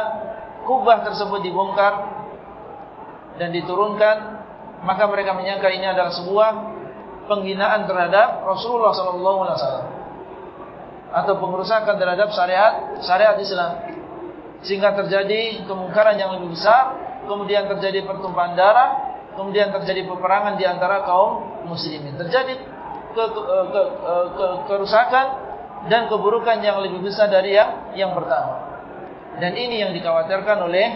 kubah tersebut dibongkar dan diturunkan, maka mereka menyangka ini adalah sebuah penghinaan terhadap Rasulullah sallallahu alaihi wasallam atau pengerusakan terhadap syariat syariat Islam. Sehingga terjadi kemungkaran yang lebih besar, kemudian terjadi pertumpahan darah, kemudian terjadi peperangan di antara kaum muslimin. Terjadi ke, ke, ke, ke, kerusakan dan keburukan yang lebih besar dari yang yang pertama. Dan ini yang dikhawatirkan oleh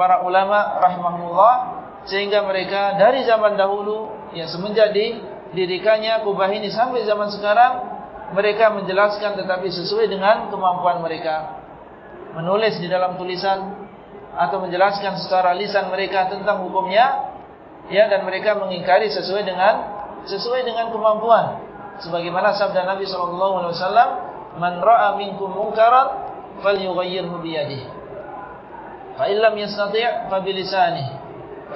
para ulama rahimahullah sehingga mereka dari zaman dahulu yang semenjak didirikannya kubah ini sampai zaman sekarang mereka menjelaskan tetapi sesuai dengan kemampuan mereka. Menulis di dalam tulisan atau menjelaskan secara lisan mereka tentang hukumnya ya dan mereka mengingkari sesuai dengan sesuai dengan kemampuan. Sebagaimana sabda Nabi sallallahu alaihi wasallam man ra'a minkum munkaran falyughayyirhu bi yadihi fa illam yastati' fa bi lisanihi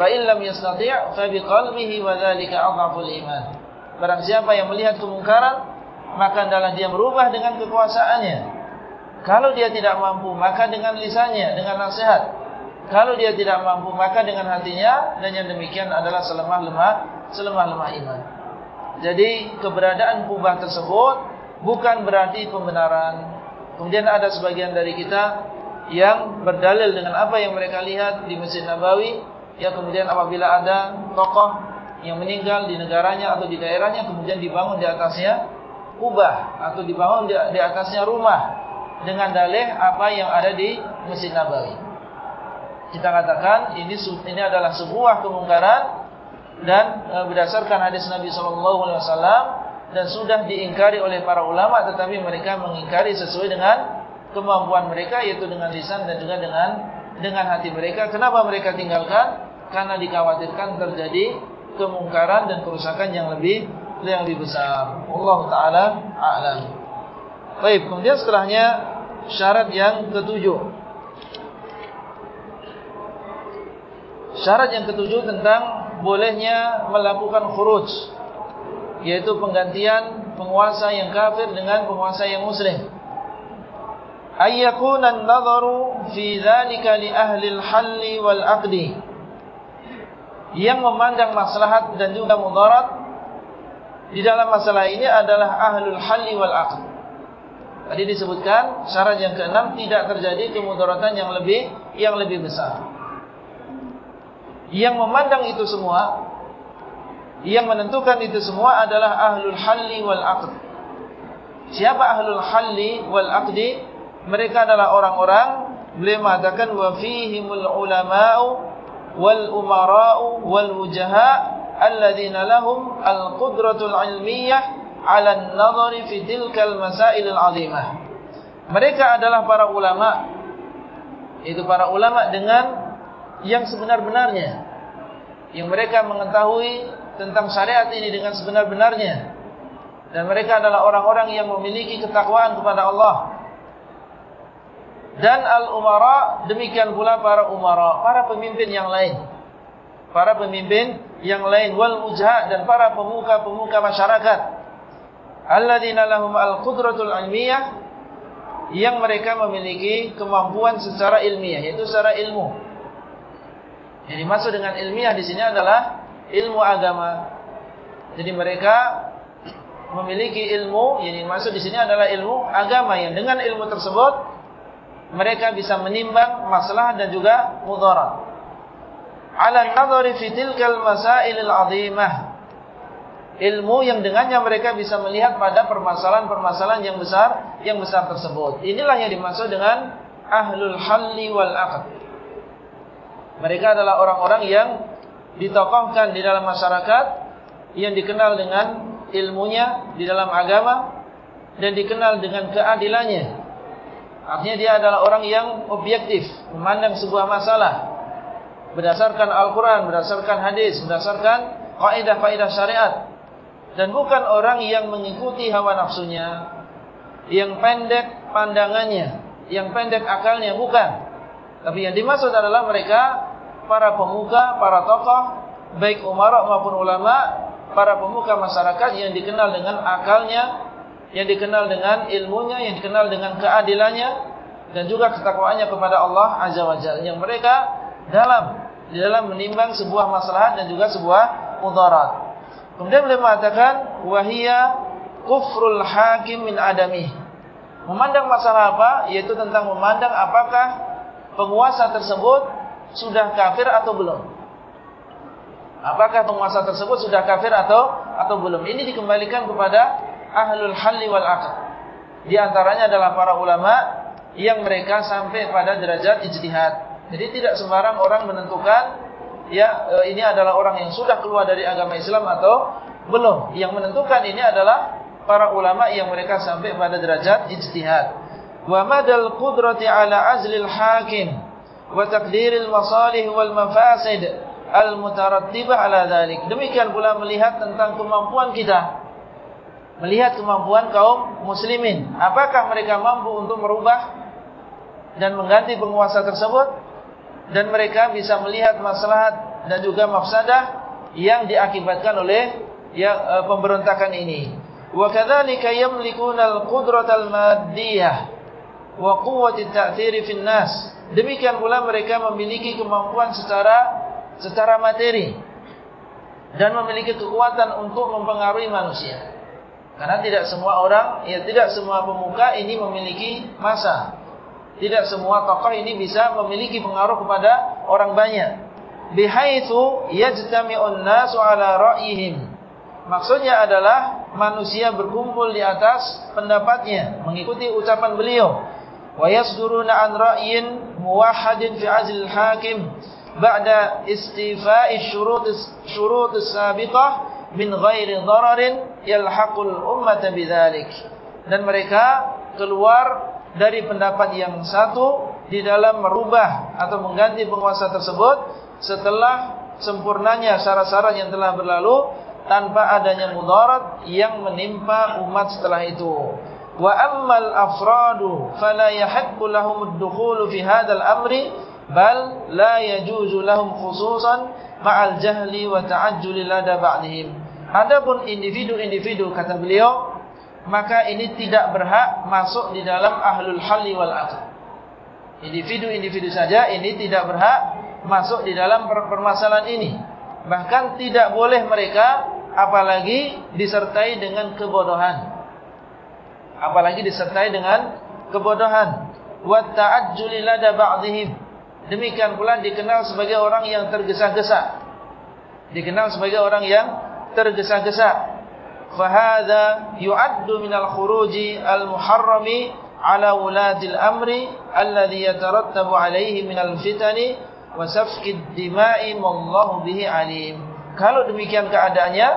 fa illam yastati' fa bi qalbihi wa dhalika adhaful iman. Barang siapa yang melihat kemungkaran maka adalah dia merubah dengan kekuasaannya kalau dia tidak mampu maka dengan lisannya dengan nasihat kalau dia tidak mampu maka dengan hatinya dan yang demikian adalah selemah-lemah selemah-lemah iman jadi keberadaan kubah tersebut bukan berarti pembenaran. Kemudian ada sebagian dari kita yang berdalil dengan apa yang mereka lihat di Masjid Nabawi. Ya kemudian apabila ada tokoh yang meninggal di negaranya atau di daerahnya kemudian dibangun di atasnya kubah atau dibangun di atasnya rumah dengan dalih apa yang ada di Masjid Nabawi. Kita katakan ini ini adalah sebuah kemungkaran dan e, berdasarkan hadis Nabi sallallahu alaihi wasallam dan sudah diingkari oleh para ulama tetapi mereka mengingkari sesuai dengan kemampuan mereka yaitu dengan lisan dan juga dengan dengan hati mereka kenapa mereka tinggalkan karena dikhawatirkan terjadi kemungkaran dan kerusakan yang lebih yang lebih besar. Allah taala a'lam. Baik kemudian setelahnya syarat yang ketujuh. Syarat yang ketujuh tentang bolehnya melakukan khuruj yaitu penggantian penguasa yang kafir dengan penguasa yang muslim. Ayyakuna an-nadharu fi dhalika li ahli al-hall wal 'aqdi yang memandang maslahat dan juga mudarat di dalam masalah ini adalah ahlul halli wal 'aqd tadi disebutkan syarat yang keenam tidak terjadi kemudaratan yang lebih yang lebih besar. Yang memandang itu semua yang menentukan itu semua adalah ahlul halli wal aqd siapa ahlul halli wal aqdi? Mereka adalah orang-orang beliau mengatakan wa fihimul ulama'u wal umara'u wal wujaha alladhina lahum al qudratul ilmiyah 'ala an-nadhari fi tilkal masail al-'azimah mereka adalah para ulama itu para ulama dengan yang sebenar-benarnya. Yang mereka mengetahui tentang syariat ini dengan sebenar-benarnya. Dan mereka adalah orang-orang yang memiliki ketakwaan kepada Allah. Dan al-umara demikian pula para umara para pemimpin yang lain para pemimpin yang lain wal mujah dan para pemuka-pemuka masyarakat alladzina lahum al-qudratul ilmiyah yang mereka memiliki kemampuan secara ilmiah yaitu secara ilmu yang dimaksud dengan ilmiah di sini adalah ilmu agama. Jadi mereka memiliki ilmu yang dimaksud di sini adalah ilmu agama yang dengan ilmu tersebut mereka bisa menimbang masalah dan juga mudarat. Ala nadhari fi tilkal masail al-'azimah. Ilmu yang dengannya mereka bisa melihat pada permasalahan-permasalahan yang besar yang besar tersebut. Inilah yang dimaksud dengan ahlul halli wal 'aqd. Mereka adalah orang-orang yang ditokohkan di dalam masyarakat yang dikenal dengan ilmunya di dalam agama dan dikenal dengan keadilannya. Artinya dia adalah orang yang objektif, memandang sebuah masalah berdasarkan Al-Quran, berdasarkan hadis, berdasarkan kaidah-kaidah syariat. Dan bukan orang yang mengikuti hawa nafsunya, yang pendek pandangannya, yang pendek akalnya, bukan. Tapi yang dimaksud adalah mereka, para pemuka, para tokoh, baik umarok maupun ulama, para pemuka masyarakat yang dikenal dengan akalnya, yang dikenal dengan ilmunya, yang dikenal dengan keadilannya, dan juga ketakwaannya kepada Allah Azza wa Jalla. Yang mereka dalam di dalam menimbang sebuah masalah dan juga sebuah mudarat. Kemudian beliau mengatakan wahia kufrul hakim min adami. Memandang masalah apa? Yaitu tentang memandang apakah penguasa tersebut sudah kafir atau belum. Apakah penguasa tersebut sudah kafir atau atau belum? Ini dikembalikan kepada ahlul halli wal aqd. Di antaranya adalah para ulama yang mereka sampai pada derajat ijtihad. Jadi tidak sembarang orang menentukan ya e, ini adalah orang yang sudah keluar dari agama Islam atau belum. Yang menentukan ini adalah para ulama yang mereka sampai pada derajat ijtihad. Wa madal qudrati ala azlil hakim wa taqdiril masalih wal mafasid al-mutarattibah ala dhalik. Demikian pula melihat tentang kemampuan kita. Melihat kemampuan kaum muslimin. Apakah mereka mampu untuk merubah dan mengganti penguasa tersebut? Dan mereka bisa melihat maslahat dan juga mafsadah yang diakibatkan oleh ya, uh, pemberontakan ini. Wa kadzalika yamlikuna al-qudrata al-maddiyah wa quwwati at-ta'thiri fi nas Demikian pula mereka memiliki kemampuan secara secara materi dan memiliki kekuatan untuk mempengaruhi manusia. Karena tidak semua orang, ya tidak semua pemuka ini memiliki masa. Tidak semua tokoh ini bisa memiliki pengaruh kepada orang banyak. Bihaitsu yajtami'un nasu 'ala ra'yihim. Maksudnya adalah manusia berkumpul di atas pendapatnya, mengikuti ucapan beliau. Wa yasduruna 'an ra'yin muwahhadin fi 'azl hakim ba'da istifa'i syurut syurut sabiqah min ghairi dararin yalhaqul ummata bidzalik dan mereka keluar dari pendapat yang satu di dalam merubah atau mengganti penguasa tersebut setelah sempurnanya syarat-syarat yang telah berlalu tanpa adanya mudarat yang menimpa umat setelah itu. Wa ammal afradu fala yahiqqu lahum ad-dukhulu fi hadzal amri bal la yajuzu lahum khususan ma'al jahli wa ta'ajjuli lada ba'dihim. Adapun individu-individu kata beliau maka ini tidak berhak masuk di dalam ahlul halli wal aqd individu-individu saja ini tidak berhak masuk di dalam permasalahan ini. Bahkan tidak boleh mereka apalagi disertai dengan kebodohan. Apalagi disertai dengan kebodohan. Wa ta'ajjuli lada ba'dihim. Demikian pula dikenal sebagai orang yang tergesa-gesa. Dikenal sebagai orang yang tergesa-gesa. Yu'addu minal khuruji al-muharrami ala wuladil amri alladhi yatarattabu alaihi minal fitani wa safkid dima'i mallahu bihi alim. Kalau demikian keadaannya,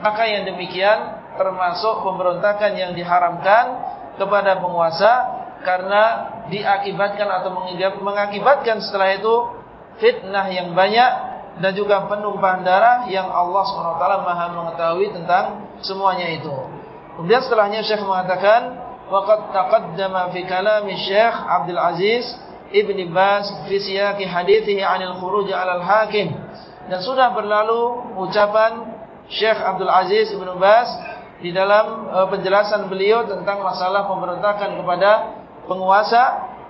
maka yang demikian termasuk pemberontakan yang diharamkan kepada penguasa karena diakibatkan atau mengakibatkan setelah itu fitnah yang banyak dan juga penumpahan darah yang Allah SWT maha mengetahui tentang semuanya itu. Kemudian setelahnya Syekh mengatakan, Waqad taqaddama fi kalami Syekh Abdul Aziz Ibn Bas fi siyaki hadithihi anil khuruj alal hakim. Dan sudah berlalu ucapan Syekh Abdul Aziz Ibn Bas di dalam uh, penjelasan beliau tentang masalah pemberontakan kepada penguasa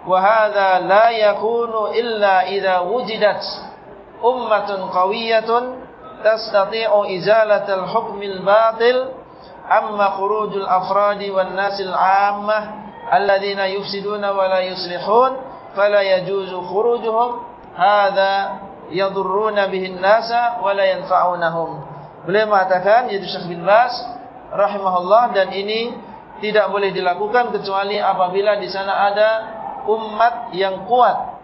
wa hadza la yakunu illa idza wujidat ummatun qawiyatun tastati'u izalatal hukmil batil amma khurujul afradi wan nasil 'ammah alladhina yufsiduna wa la yuslihun fala yajuzu khurujuhum hadza yadurruna bihin nasa wa la yanfa'unahum beliau mengatakan yaitu Syekh bin Bas rahimahullah dan ini tidak boleh dilakukan kecuali apabila di sana ada umat yang kuat.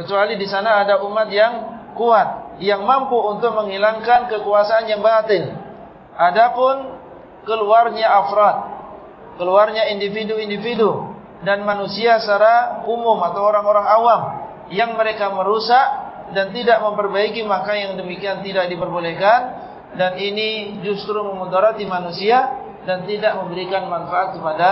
Kecuali di sana ada umat yang kuat. Yang mampu untuk menghilangkan kekuasaan yang batin. Adapun keluarnya afrad. Keluarnya individu-individu. Dan manusia secara umum atau orang-orang awam. Yang mereka merusak dan tidak memperbaiki maka yang demikian tidak diperbolehkan. Dan ini justru memudarati manusia dan tidak memberikan manfaat kepada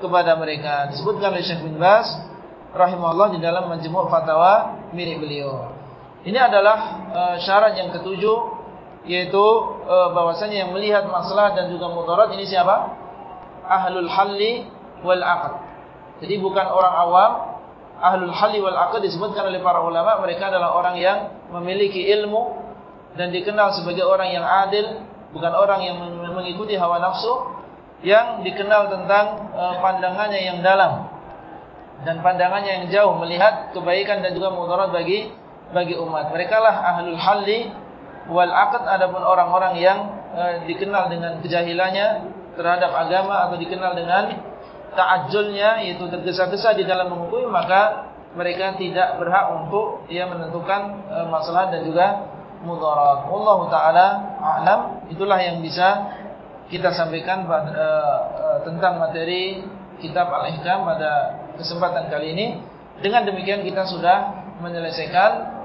kepada mereka. Disebutkan oleh Syekh bin Bas rahimahullah di dalam majmuk fatwa milik beliau. Ini adalah uh, syarat yang ketujuh yaitu uh, bahwasanya yang melihat masalah dan juga mudarat ini siapa? Ahlul halli wal aqd. Jadi bukan orang awam, ahlul halli wal aqd disebutkan oleh para ulama mereka adalah orang yang memiliki ilmu dan dikenal sebagai orang yang adil, bukan orang yang mengikuti hawa nafsu, yang dikenal tentang uh, pandangannya yang dalam dan pandangannya yang jauh melihat kebaikan dan juga mudarat bagi bagi umat. Mereka lah ahlul halli wal aqd adapun orang-orang yang e, dikenal dengan kejahilannya terhadap agama atau dikenal dengan ta'ajjulnya yaitu tergesa-gesa di dalam menghukumi maka mereka tidak berhak untuk ia menentukan e, masalah dan juga mudarat. Wallahu taala a'lam. Itulah yang bisa kita sampaikan e, e, tentang materi kitab Al-Ihkam pada kesempatan kali ini dengan demikian kita sudah menyelesaikan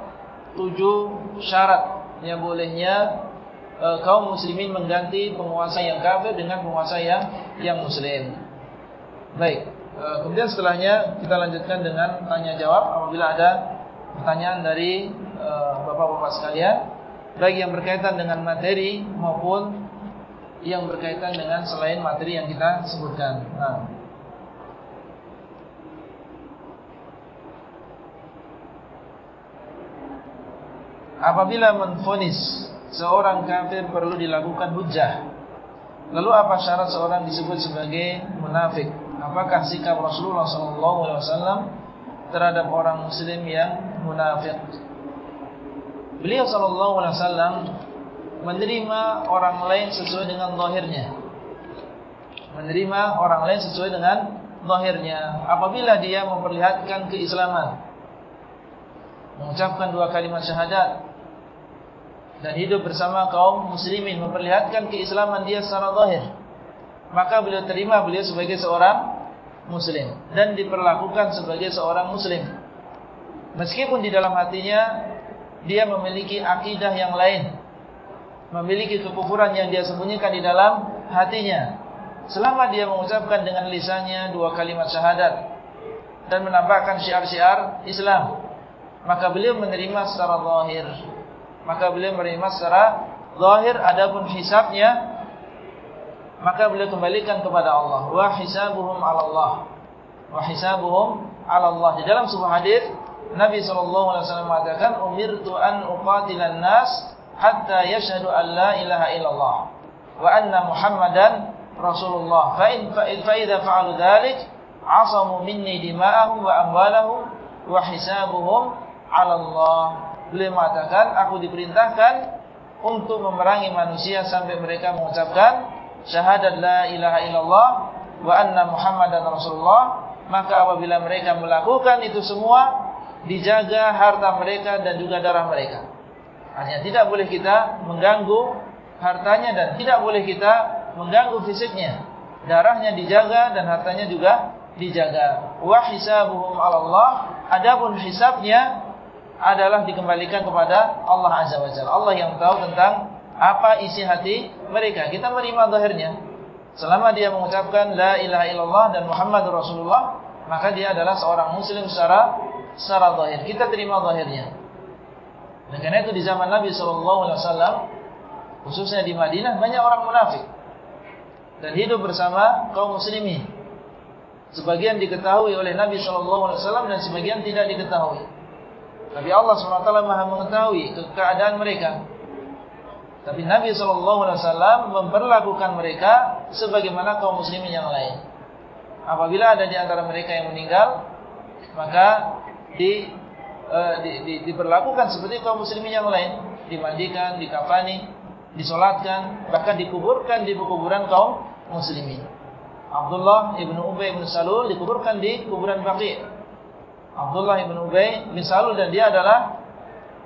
tujuh syarat yang bolehnya e, kaum muslimin mengganti penguasa yang kafir dengan penguasa yang yang muslim. Baik, e, kemudian setelahnya kita lanjutkan dengan tanya jawab apabila ada pertanyaan dari e, bapak-bapak sekalian baik yang berkaitan dengan materi maupun yang berkaitan dengan selain materi yang kita sebutkan. Nah, apabila menfonis seorang kafir perlu dilakukan hujah. Lalu apa syarat seorang disebut sebagai munafik? Apakah sikap Rasulullah SAW terhadap orang Muslim yang munafik? Beliau SAW menerima orang lain sesuai dengan zahirnya. Menerima orang lain sesuai dengan zahirnya. Apabila dia memperlihatkan keislaman, mengucapkan dua kalimat syahadat, dan hidup bersama kaum muslimin memperlihatkan keislaman dia secara zahir maka beliau terima beliau sebagai seorang muslim dan diperlakukan sebagai seorang muslim. Meskipun di dalam hatinya dia memiliki akidah yang lain memiliki kekufuran yang dia sembunyikan di dalam hatinya selama dia mengucapkan dengan lisannya dua kalimat syahadat dan menampakkan syiar-syiar Islam maka beliau menerima secara zahir. Maka beliau menerima secara zahir adapun hisabnya maka beliau kembalikan kepada Allah. Wa hisabuhum 'ala Allah. Wa hisabuhum 'ala Allah. Di dalam sebuah hadis Nabi sallallahu alaihi wasallam mengatakan umirtu an uqatilan nas hatta yashhadu an la ilaha illallah wa anna muhammadan rasulullah. Fa in fa idza fa'alu dhalik 'asamu minni dima'ahum wa amwalahum wa hisabuhum Allah beliau mengatakan aku diperintahkan untuk memerangi manusia sampai mereka mengucapkan syahadat la ilaha illallah wa anna muhammadan rasulullah. Maka apabila mereka melakukan itu semua dijaga harta mereka dan juga darah mereka. Hanya tidak boleh kita mengganggu hartanya dan tidak boleh kita mengganggu fisiknya. Darahnya dijaga dan hartanya juga dijaga. Wa hisabuhum 'ala Allah adapun hisabnya adalah dikembalikan kepada Allah Azza wa Jalla. Allah yang tahu tentang apa isi hati mereka. Kita menerima zahirnya. Selama dia mengucapkan la ilaha illallah dan Muhammad Rasulullah, maka dia adalah seorang muslim secara secara zahir. Kita terima zahirnya. Dan karena itu di zaman Nabi SAW, khususnya di Madinah, banyak orang munafik. Dan hidup bersama kaum muslimin. Sebagian diketahui oleh Nabi SAW dan sebagian tidak diketahui. Tapi Allah SWT maha mengetahui keadaan mereka. Tapi Nabi SAW memperlakukan mereka sebagaimana kaum muslimin yang lain. Apabila ada di antara mereka yang meninggal, maka di, uh, di, di, diperlakukan seperti kaum muslimin yang lain. Dimandikan, dikafani, disolatkan, bahkan dikuburkan di kuburan kaum muslimin. Abdullah ibn Ubay ibn Salul dikuburkan di kuburan Baqi' Abdullah bin Ubay bin Salul dan dia adalah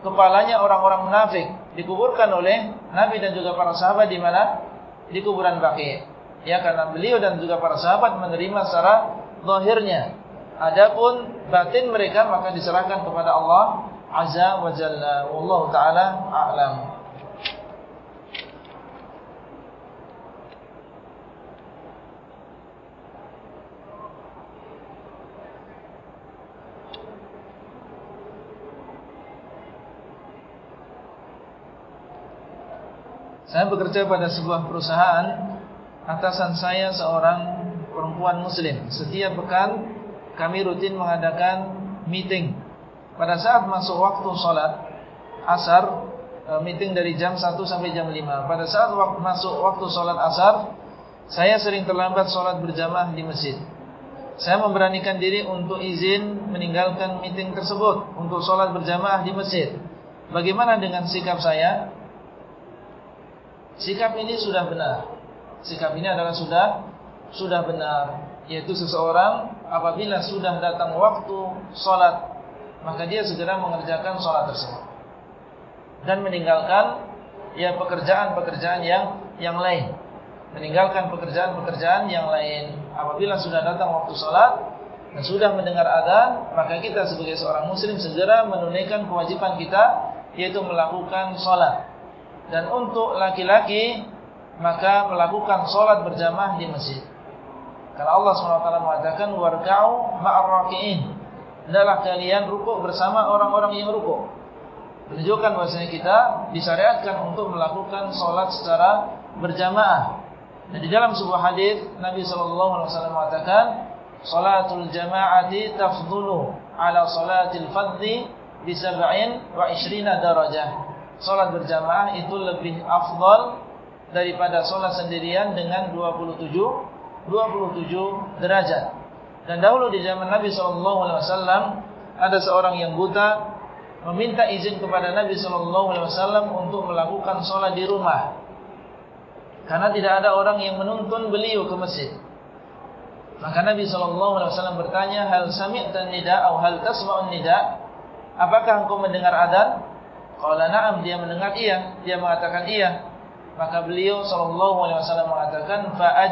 kepalanya orang-orang munafik dikuburkan oleh Nabi dan juga para sahabat di mana di kuburan Baqi. Ya karena beliau dan juga para sahabat menerima secara zahirnya. Adapun batin mereka maka diserahkan kepada Allah Azza wa Jalla. Wallahu taala a'lam. Saya bekerja pada sebuah perusahaan Atasan saya seorang perempuan muslim. Setiap pekan kami rutin mengadakan meeting. Pada saat masuk waktu sholat Asar e, Meeting dari jam 1 sampai jam 5 Pada saat masuk waktu sholat asar Saya sering terlambat sholat berjamaah di masjid. Saya memberanikan diri untuk izin meninggalkan meeting tersebut Untuk sholat berjamaah di masjid. Bagaimana dengan sikap saya? Sikap ini sudah benar. Sikap ini adalah sudah sudah benar. Yaitu seseorang apabila sudah datang waktu sholat, maka dia segera mengerjakan sholat tersebut. Dan meninggalkan ya pekerjaan-pekerjaan yang yang lain. Meninggalkan pekerjaan-pekerjaan yang lain. Apabila sudah datang waktu sholat dan sudah mendengar adhan, maka kita sebagai seorang muslim segera menunaikan kewajiban kita, yaitu melakukan sholat. Dan untuk laki-laki maka melakukan solat berjamaah di masjid. Karena Allah SWT mengatakan warka'u ma'arraki'in. Adalah kalian rukuk bersama orang-orang yang rukuk. Menunjukkan bahasanya kita disyariatkan untuk melakukan solat secara berjamaah. Dan di dalam sebuah hadis Nabi SAW mengatakan Salatul jama'ati tafdulu ala salatil fadli bisab'in wa ishrina darajah Solat berjamaah itu lebih afdal daripada solat sendirian dengan 27 27 derajat. Dan dahulu di zaman Nabi SAW ada seorang yang buta meminta izin kepada Nabi SAW untuk melakukan solat di rumah. Karena tidak ada orang yang menuntun beliau ke masjid. Maka Nabi SAW bertanya, Hal sami'tan nida' atau hal tasma'un nida' Apakah engkau mendengar adhan? Qala na'am dia mendengar iya, dia mengatakan iya. Maka beliau sallallahu alaihi wasallam mengatakan fa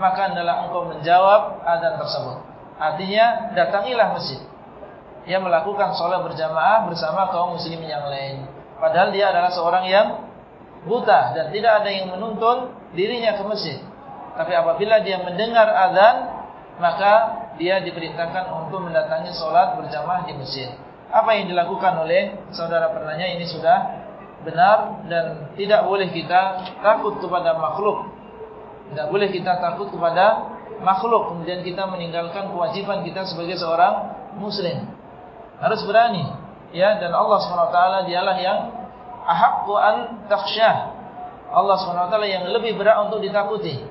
maka adalah engkau menjawab adzan tersebut. Artinya datangilah masjid. Dia melakukan salat berjamaah bersama kaum muslimin yang lain. Padahal dia adalah seorang yang buta dan tidak ada yang menuntun dirinya ke masjid. Tapi apabila dia mendengar adzan maka dia diperintahkan untuk mendatangi salat berjamaah di masjid apa yang dilakukan oleh saudara penanya ini sudah benar dan tidak boleh kita takut kepada makhluk. Tidak boleh kita takut kepada makhluk kemudian kita meninggalkan kewajiban kita sebagai seorang muslim. Harus berani. Ya dan Allah SWT dialah yang ahaqqu an takhsyah. Allah SWT yang lebih berat untuk ditakuti.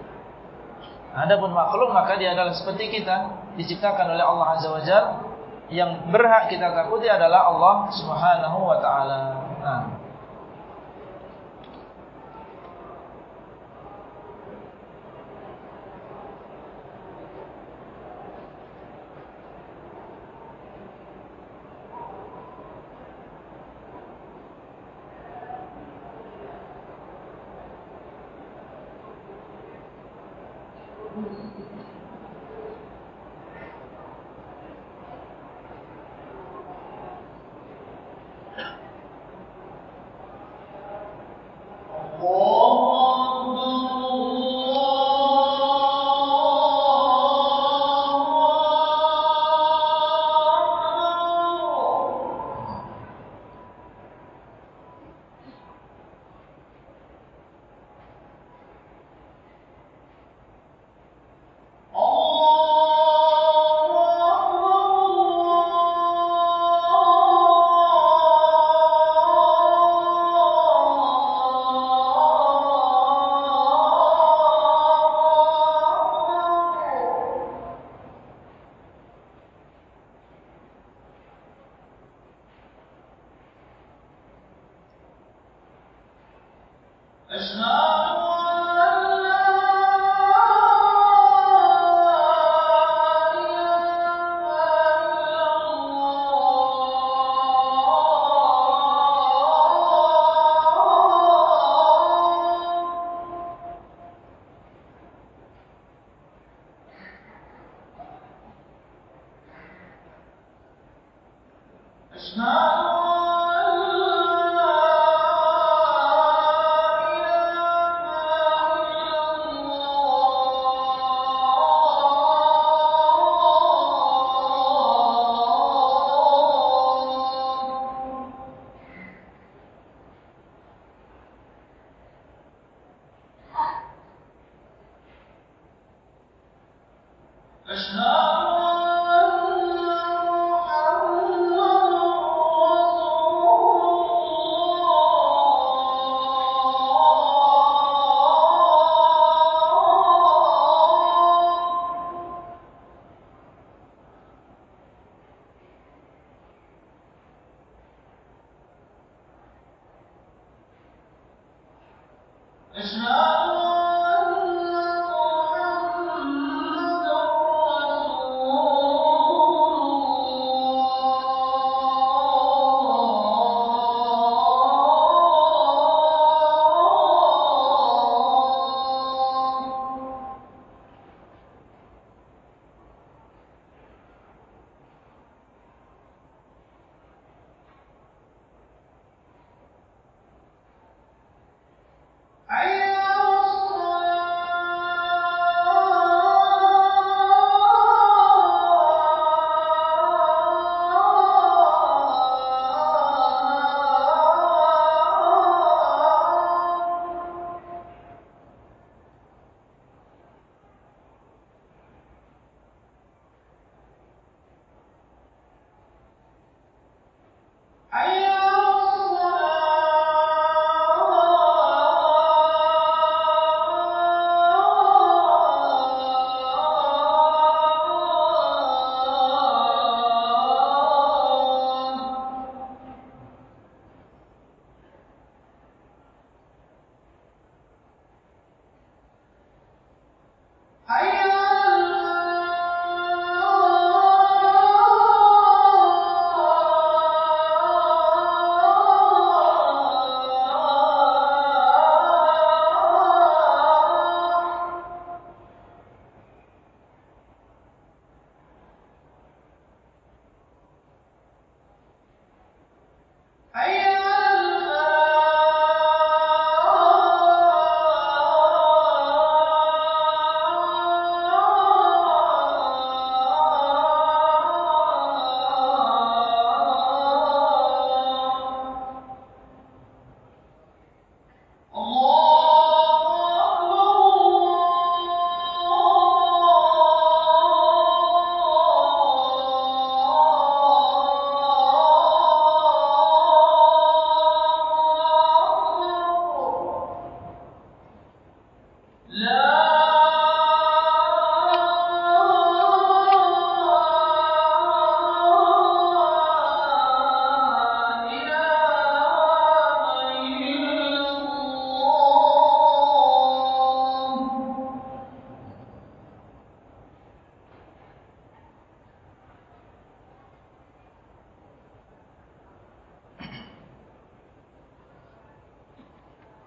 Adapun makhluk maka dia adalah seperti kita diciptakan oleh Allah Azza wa Jalla yang berhak kita takuti adalah Allah Subhanahu wa taala. Nah.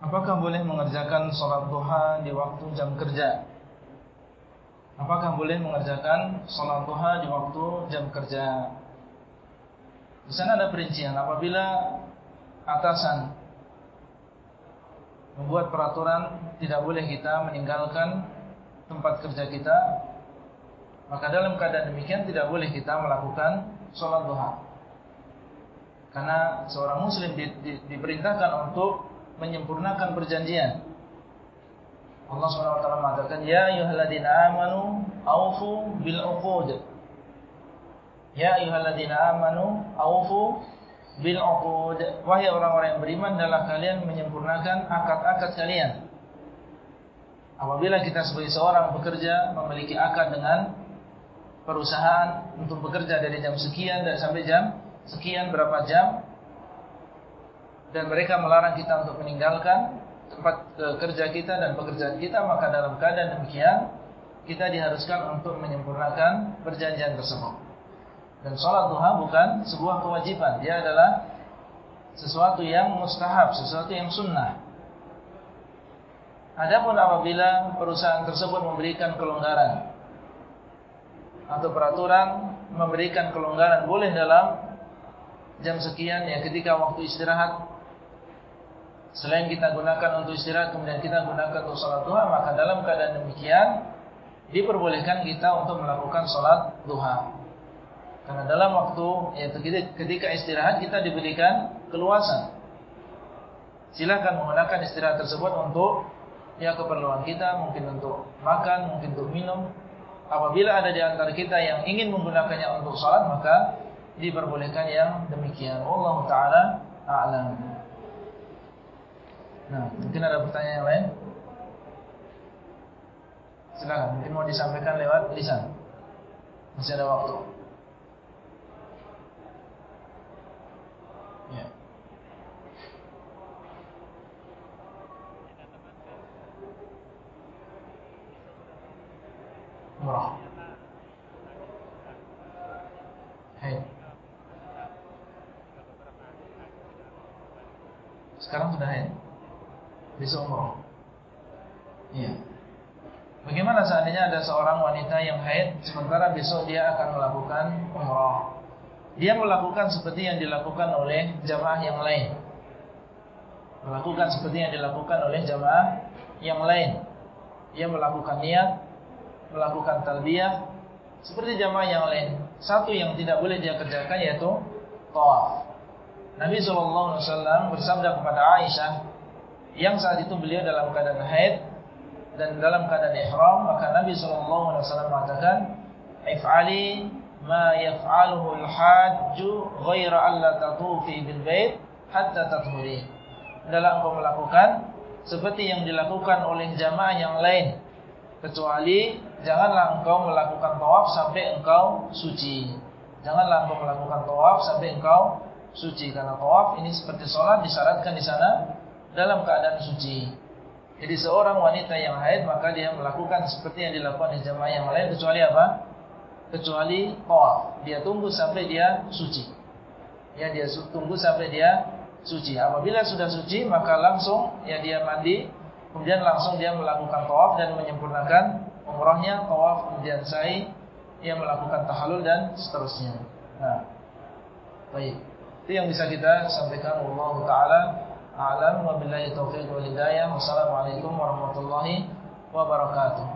Apakah boleh mengerjakan sholat duha di waktu jam kerja? Apakah boleh mengerjakan sholat duha di waktu jam kerja? Di sana ada perincian apabila atasan membuat peraturan tidak boleh kita meninggalkan tempat kerja kita, maka dalam keadaan demikian tidak boleh kita melakukan sholat duha. Karena seorang muslim di, di, diperintahkan untuk menyempurnakan perjanjian. Allah SWT mengatakan, Ya ayuhalladina amanu bil uqud. Ya ayuhalladina amanu bil uqud. Wahai orang-orang yang beriman, adalah kalian menyempurnakan akad-akad kalian. Apabila kita sebagai seorang bekerja, memiliki akad dengan perusahaan untuk bekerja dari jam sekian dan sampai jam sekian berapa jam, dan mereka melarang kita untuk meninggalkan tempat e, kerja kita dan pekerjaan kita. Maka dalam keadaan demikian kita diharuskan untuk menyempurnakan perjanjian tersebut. Dan sholat duha bukan sebuah kewajiban dia adalah sesuatu yang mustahab sesuatu yang sunnah. Adapun apabila perusahaan tersebut memberikan kelonggaran atau peraturan memberikan kelonggaran boleh dalam jam sekian ya ketika waktu istirahat selain kita gunakan untuk istirahat kemudian kita gunakan untuk salat duha maka dalam keadaan demikian diperbolehkan kita untuk melakukan salat duha karena dalam waktu yaitu ketika istirahat kita diberikan keluasan silakan menggunakan istirahat tersebut untuk ya keperluan kita mungkin untuk makan mungkin untuk minum apabila ada di antara kita yang ingin menggunakannya untuk salat maka diperbolehkan yang demikian. Allah Taala a'lam. Nah, mungkin ada pertanyaan yang lain. Silakan, mungkin mau disampaikan lewat lisan. Masih ada waktu. Ya. Murah. Sekarang sudah Besok umroh. Bagaimana seandainya ada seorang wanita yang haid sementara besok dia akan melakukan umroh? Dia melakukan seperti yang dilakukan oleh jamaah yang lain. Melakukan seperti yang dilakukan oleh jamaah yang lain. Dia melakukan niat, melakukan talbiyah seperti jamaah yang lain. Satu yang tidak boleh dia kerjakan yaitu tawaf. Nabi SAW bersabda kepada Aisyah yang saat itu beliau dalam keadaan haid dan dalam keadaan ihram maka Nabi SAW mengatakan if'ali ma yaf'aluhu al-hajju ghaira alla tatufi bil bait hatta tathuri dalam engkau melakukan seperti yang dilakukan oleh jamaah yang lain. Kecuali janganlah engkau melakukan tawaf sampai engkau suci. Janganlah engkau melakukan tawaf sampai engkau suci. Karena tawaf ini seperti sholat disyaratkan di sana dalam keadaan suci. Jadi seorang wanita yang haid maka dia melakukan seperti yang dilakukan di jamaah yang lain kecuali apa? Kecuali tawaf. Dia tunggu sampai dia suci. Ya dia tunggu sampai dia suci. Apabila sudah suci maka langsung ya dia mandi, kemudian langsung dia melakukan tawaf dan menyempurnakan umrahnya, tawaf kemudian sa'i, dia melakukan tahallul dan seterusnya. Nah, baik. Itu yang bisa kita sampaikan Allah Ta'ala A'lam wa billahi taufiq wa hidayah. Wassalamualaikum warahmatullahi wabarakatuh